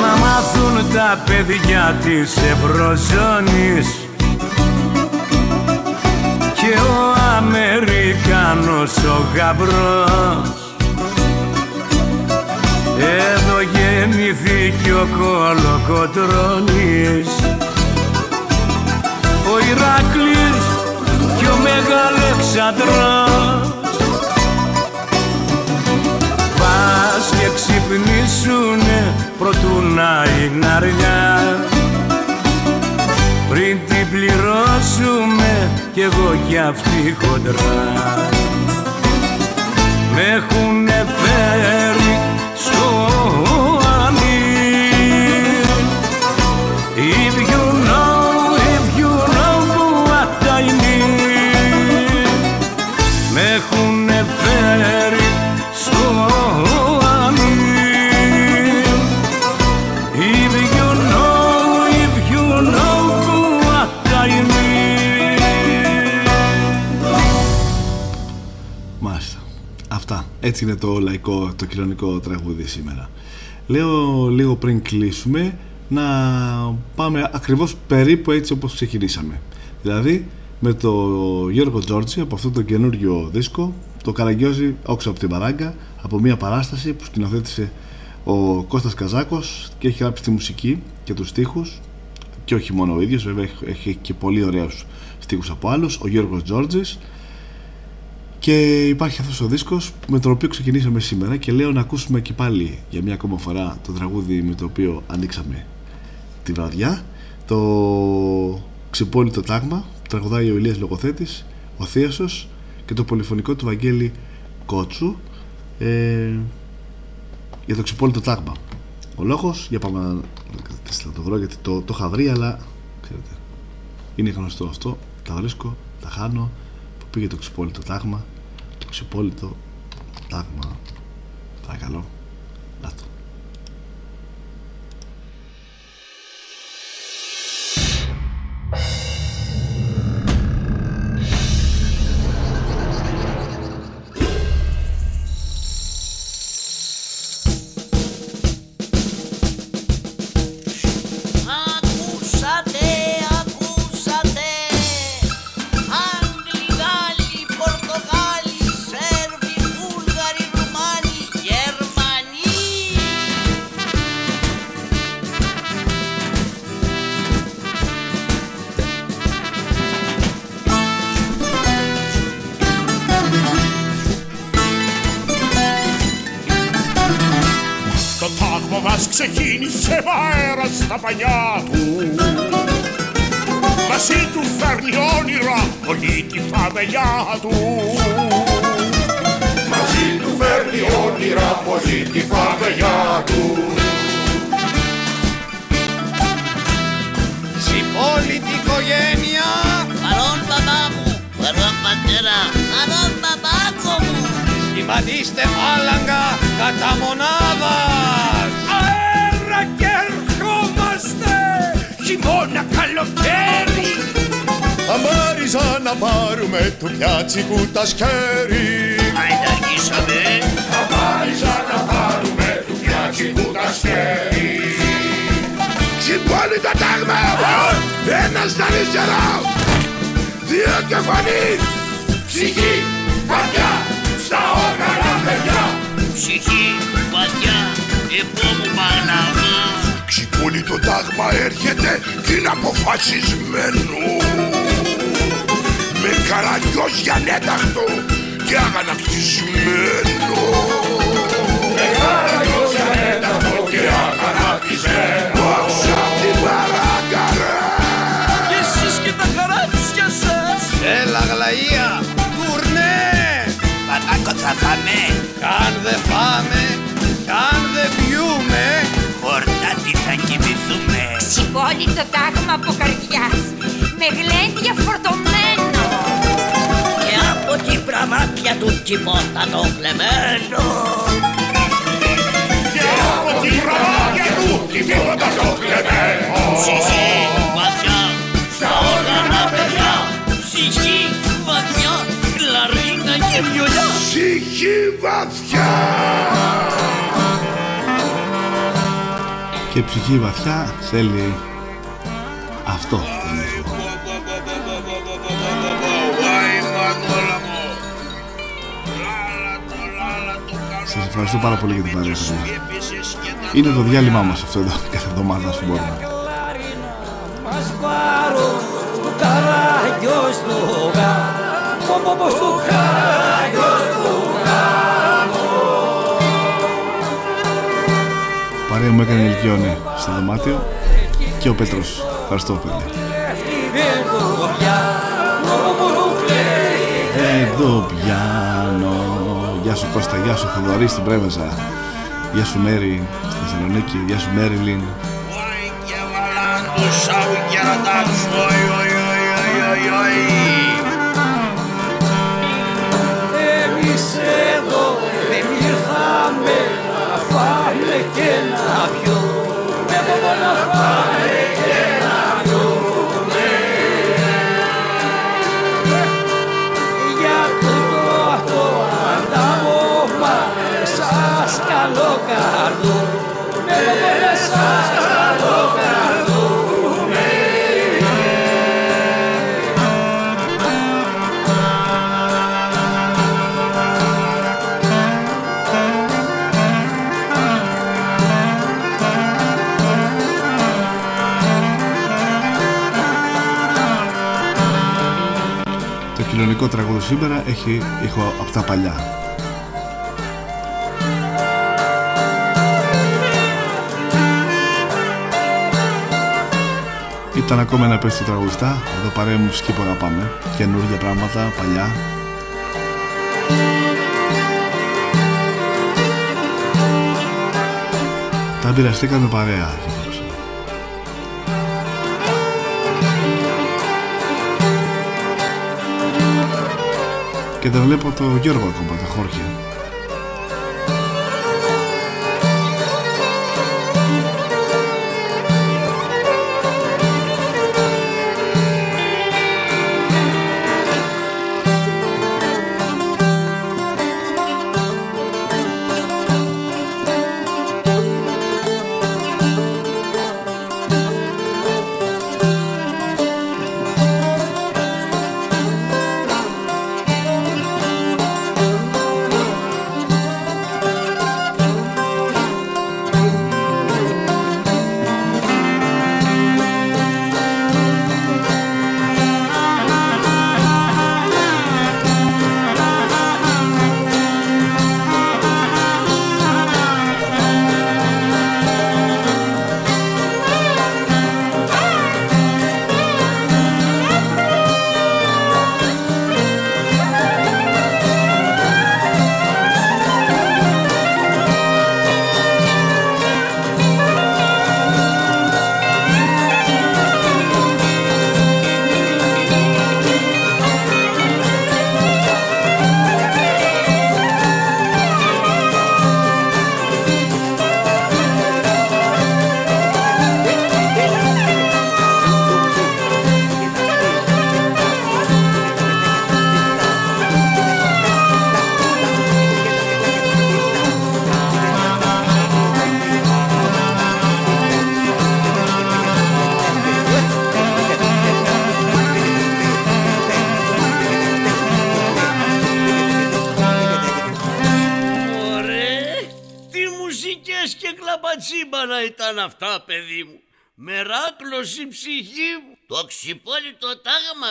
Να μάθουν τα παιδιά της Ευρωζώνης και ο Αμερικάνος ο γαμπρός. Εδώ γεννηθήκε ο Κολοκοτρώνης. Ο Ηράκλης και ο Μεγαλεξανδρός Πας και ξυπνήσουνε προτού να είναι αργά πριν την πληρώσουμε κι εγώ κι αυτή χοντρά με έχουνε φέρει Έτσι είναι το λαϊκό, το κοινωνικό τραγούδι σήμερα. Λέω λίγο πριν κλείσουμε να πάμε ακριβώς περίπου έτσι όπως ξεκινήσαμε. Δηλαδή με το Γιώργο Τζόρτζι από αυτό το καινούριο δίσκο το Καραγκιόζι όξω από την παράγκα από μια παράσταση που σκηνοθέτησε ο Κώστας Καζάκος και έχει γράψει τη μουσική και τους στίχους και όχι μόνο ο ίδιος βέβαια έχει- έχει και πολύ ωραίους στίχους από άλλους ο Γιώργος Τζόρτζης και υπάρχει αυτός ο δίσκος με τον οποίο ξεκινήσαμε σήμερα και λέω να ακούσουμε και πάλι για μια ακόμα φορά το τραγούδι με το οποίο ανοίξαμε τη βραδιά. Το ξυπόλυτο τάγμα που τραγουδάει ο Ηλίας Λογοθέτης ο Θίασος και το πολυφωνικό του Βαγγέλη Κότσου. Ε, για το ξυπόλυτο τάγμα. Ο λόγος για πάμε να, να το βρω γιατί το, το είχα βρει αλλά ξέρετε είναι γνωστό αυτό. Τα βρίσκω, τα χάνω. Που πήγε το ξυπόλυτο τάγμα το ξυπόλυτο τάγμα παρακαλώ φαμελιά του Συμπόλητη οικογένεια Παρόν μπαμπά μου, παρόν πατέρα, παρόν μπαμπάκο μου. Σχηματίστε φάλαγγα κατά μονάδας. Αέρα και ερχόμαστε. Χειμώνα καλοκαίρι. Αμάριζα να πάρουμε του πιάτσικου τα σκέρι. Αιταγήσαμε Αμάριζα να πάρουμε του πιάτσικου τα σκέρι Ξυπόλει το τάγμα Ένας στα αριστερά Δύο και φωνή. Ψυχή, καρδιά, στα όργανα παιδιά. Ψυχή, βαθιά, επόμενο μαγνάμα Ξυπόλει το τάγμα έρχεται και είναι αποφασισμένο Με καραγκιός για νέταχτο και αγανακτισμένο αγανακτισμένο Όξα την παράγκα ρε Και εσείς και τα χαράτσια σας Έλα γλαία, τουρνέ Πατάκο θα φάμε Καν δε φάμε, καν δε πιούμε. Χορτάτι θα κοιμηθούμε. Συμπόλυτο τάγμα από καρδιάς. Με γλέντια φορτωμένο. Και από την πραμάτια του τίποτα το κλεμμένο. Και από την πραμάτια του τίποτα το κλεμμένο Ψυχή, βαθιά, στα όργανα παιδιά Ψυχή, βαθιά, κλαρίνα και βιολιά Ψυχή βαθιά και ψυχή βαθιά θέλει αυτό τον ήχο. Σας ευχαριστώ πάρα πολύ για την παρέα σας. Είναι το διάλειμμα μας αυτό εδώ [laughs] κάθε εβδομάδα όσο μπορούμε. Μας πάρω στο καράγιο στο γάμο Πω πω στο καράγιο στο γάμο Παρέα μου έκανε ηλικιώνε στο δωμάτιο και ο Πέτρος. Ευχαριστώ παιδιά. Αυτή δεν το πια Νόμος το πιάνο. Γεια σου Κώστα, γεια σου Θοδωρή στην Πρέβεζα. Γεια σου Μέρη στη Θεσσαλονίκη, γεια σου Μέριλιν. Του Σαουκιαραντάξ, oi, oi, oi, oi, oi, oi. Εμείς εδώ δεν ήρθαμε να φάμε και να πιούμε μόνο να φάμε Το κοινωνικό τραγούδι σήμερα έχει ήχο από τα παλιά. Ήταν ακόμα ένα πες του τραγουδιστά, εδώ παρέα μουσική που αγαπάμε. Καινούργια πράγματα, παλιά. Τα μοιραστήκαμε παρέα. Και δεν βλέπω το Γιώργο ακόμα, τα χώρια.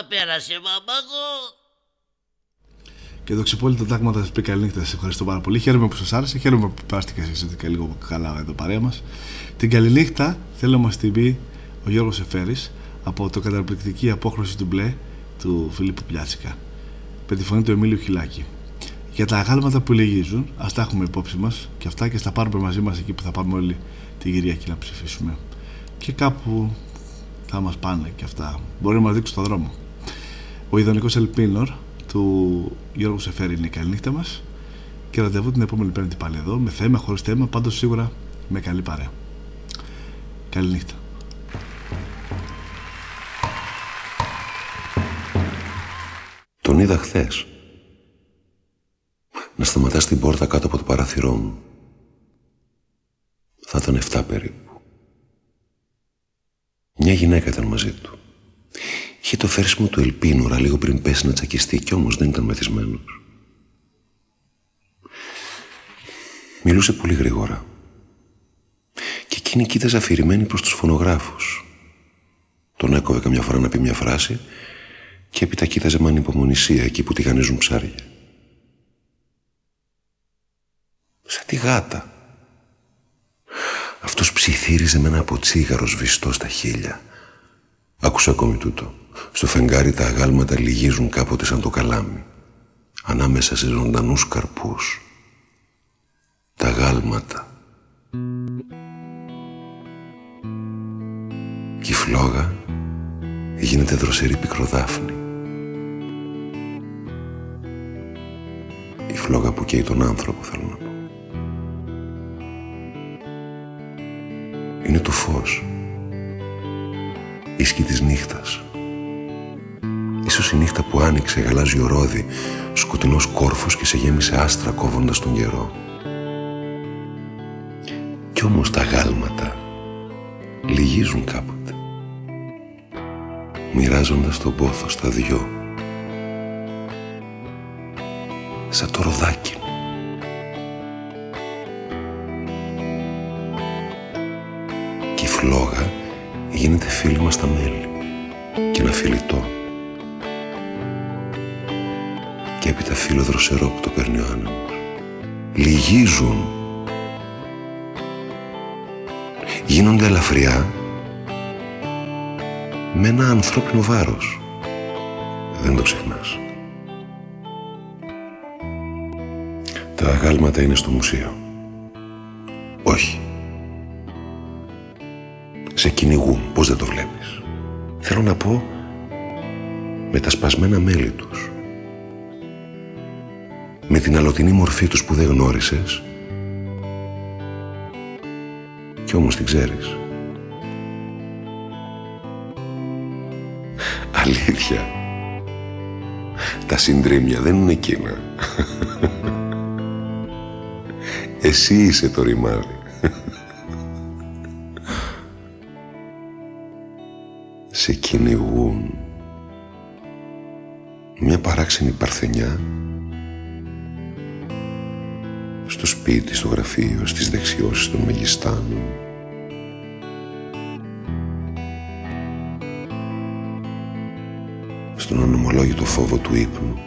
Τάγμα πέρασε μπαμπάγο. Και το ξυπόλυτο τάγμα θα σας πει καλή νύχτα. Σας ευχαριστώ πάρα πολύ. Χαίρομαι που σας άρεσε. Χαίρομαι που περάστηκα εσείς και λίγο καλά εδώ παρέα μας. Την καλή νύχτα θέλω να μας την πει ο Γιώργος Εφέρης από το καταπληκτική απόχρωση του μπλε του Φιλίππου Πιάτσικα. Με τη φωνή του Εμίλιου Χιλάκη. Για τα αγάλματα που λυγίζουν, ας τα έχουμε υπόψη μας και αυτά και στα πάρουμε μαζί μας εκεί που θα πάμε όλοι την Κυριακή να ψηφίσουμε. Και κάπου θα μας πάνε και αυτά. Μπορεί να μας δείξουν το δρόμο. Ο ιδανικός Ελπίνορ του Γιώργου Σεφέρη είναι η καλή νύχτα μας. Και ραντεβού την επόμενη Πέμπτη πάλι εδώ, με θέμα, χωρίς θέμα, πάντως σίγουρα με καλή παρέα. Καλή νύχτα. Τον είδα χθες. Να σταματάς στην πόρτα κάτω από το παράθυρό μου. Θα ήταν 7 περίπου. Μια γυναίκα ήταν μαζί του. Είχε το φέρσιμο του ελπίνουρα λίγο πριν πέσει να τσακιστεί κι όμως δεν ήταν μεθυσμένος. Μιλούσε πολύ γρήγορα. Και εκείνη κοίταζε αφηρημένη προς τους φωνογράφους. Τον έκοβε καμιά φορά να πει μια φράση και έπειτα κοίταζε με ανυπομονησία εκεί που τηγανίζουν ψάρια. Σαν τη γάτα. Αυτός ψιθύριζε με ένα αποτσίγαρο σβηστό στα χείλια. Άκουσα ακόμη τούτο. Στο φεγγάρι τα αγάλματα λυγίζουν κάποτε σαν το καλάμι. ανάμεσα σε ζωντανούς καρπούς. Τα γάλματα και η φλόγα γίνεται δροσερή πικροδάφνη. Η φλόγα που καίει τον άνθρωπο θέλω να πω. Είναι το φως. Η σκη της νύχτας Ίσως η νύχτα που άνοιξε γαλάζιο ρόδι, σκοτεινός κόρφος και σε γέμισε άστρα κόβοντας τον καιρό. Κι όμως τα γάλματα λυγίζουν κάποτε, μοιράζοντας τον πόθο στα δυο. Σαν το ροδάκι Και η φλόγα γίνεται φίλη μας στα μέλη και ένα φιλιτό. Και έπειτα φύλλο δροσερό που το παίρνει ο άνεμος. Λυγίζουν. Γίνονται ελαφριά με ένα ανθρώπινο βάρος. Δεν το ξεχνάς. Τα αγάλματα είναι στο μουσείο. Όχι. Σε κυνηγούν. Πώς δεν το βλέπεις. Θέλω να πω με τα σπασμένα μέλη τους με την αλωτινή μορφή τους που δεν γνώρισες κι όμως την ξέρεις. Αλήθεια. Τα συντρίμια δεν είναι εκείνα. Εσύ είσαι το ρημάδι. Σε κυνηγούν. Μια παράξενη παρθενιά στο σπίτι, στο γραφείο, στις δεξιώσεις των μεγιστάνων. Στον ονομολόγητο φόβο του ύπνου.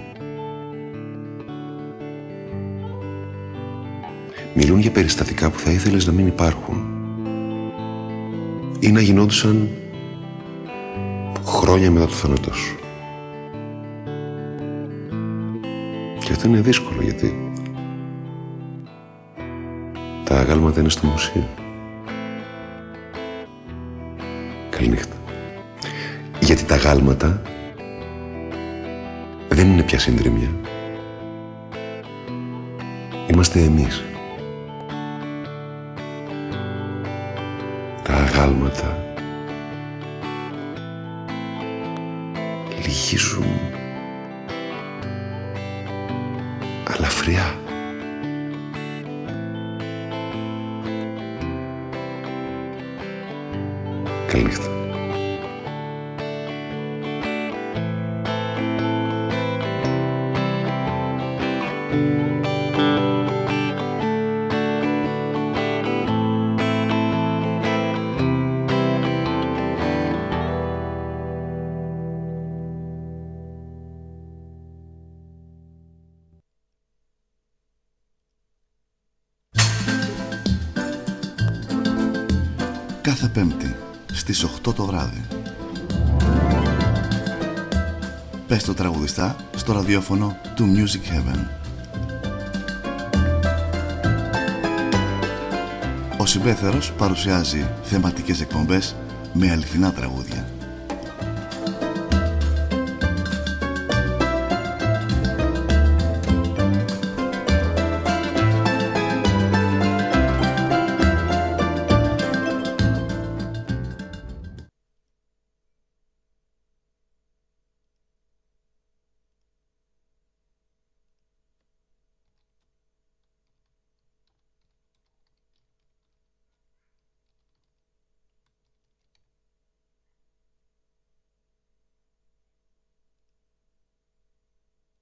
Μιλούν για περιστατικά που θα ήθελες να μην υπάρχουν ή να γινόντουσαν χρόνια μετά το θάνατό σου. Και αυτό είναι δύσκολο γιατί τα αγάλματα είναι στο μουσείο. Καληνύχτα. Γιατί τα γάλματα δεν είναι πια συντρίμια. Είμαστε εμείς. Τα αγάλματα λυγίζουν Καληνύχτα. Ραδιόφωνο του Music Heaven. Ο Συμπέθερος παρουσιάζει θεματικές εκπομπές με αληθινά τραγούδια.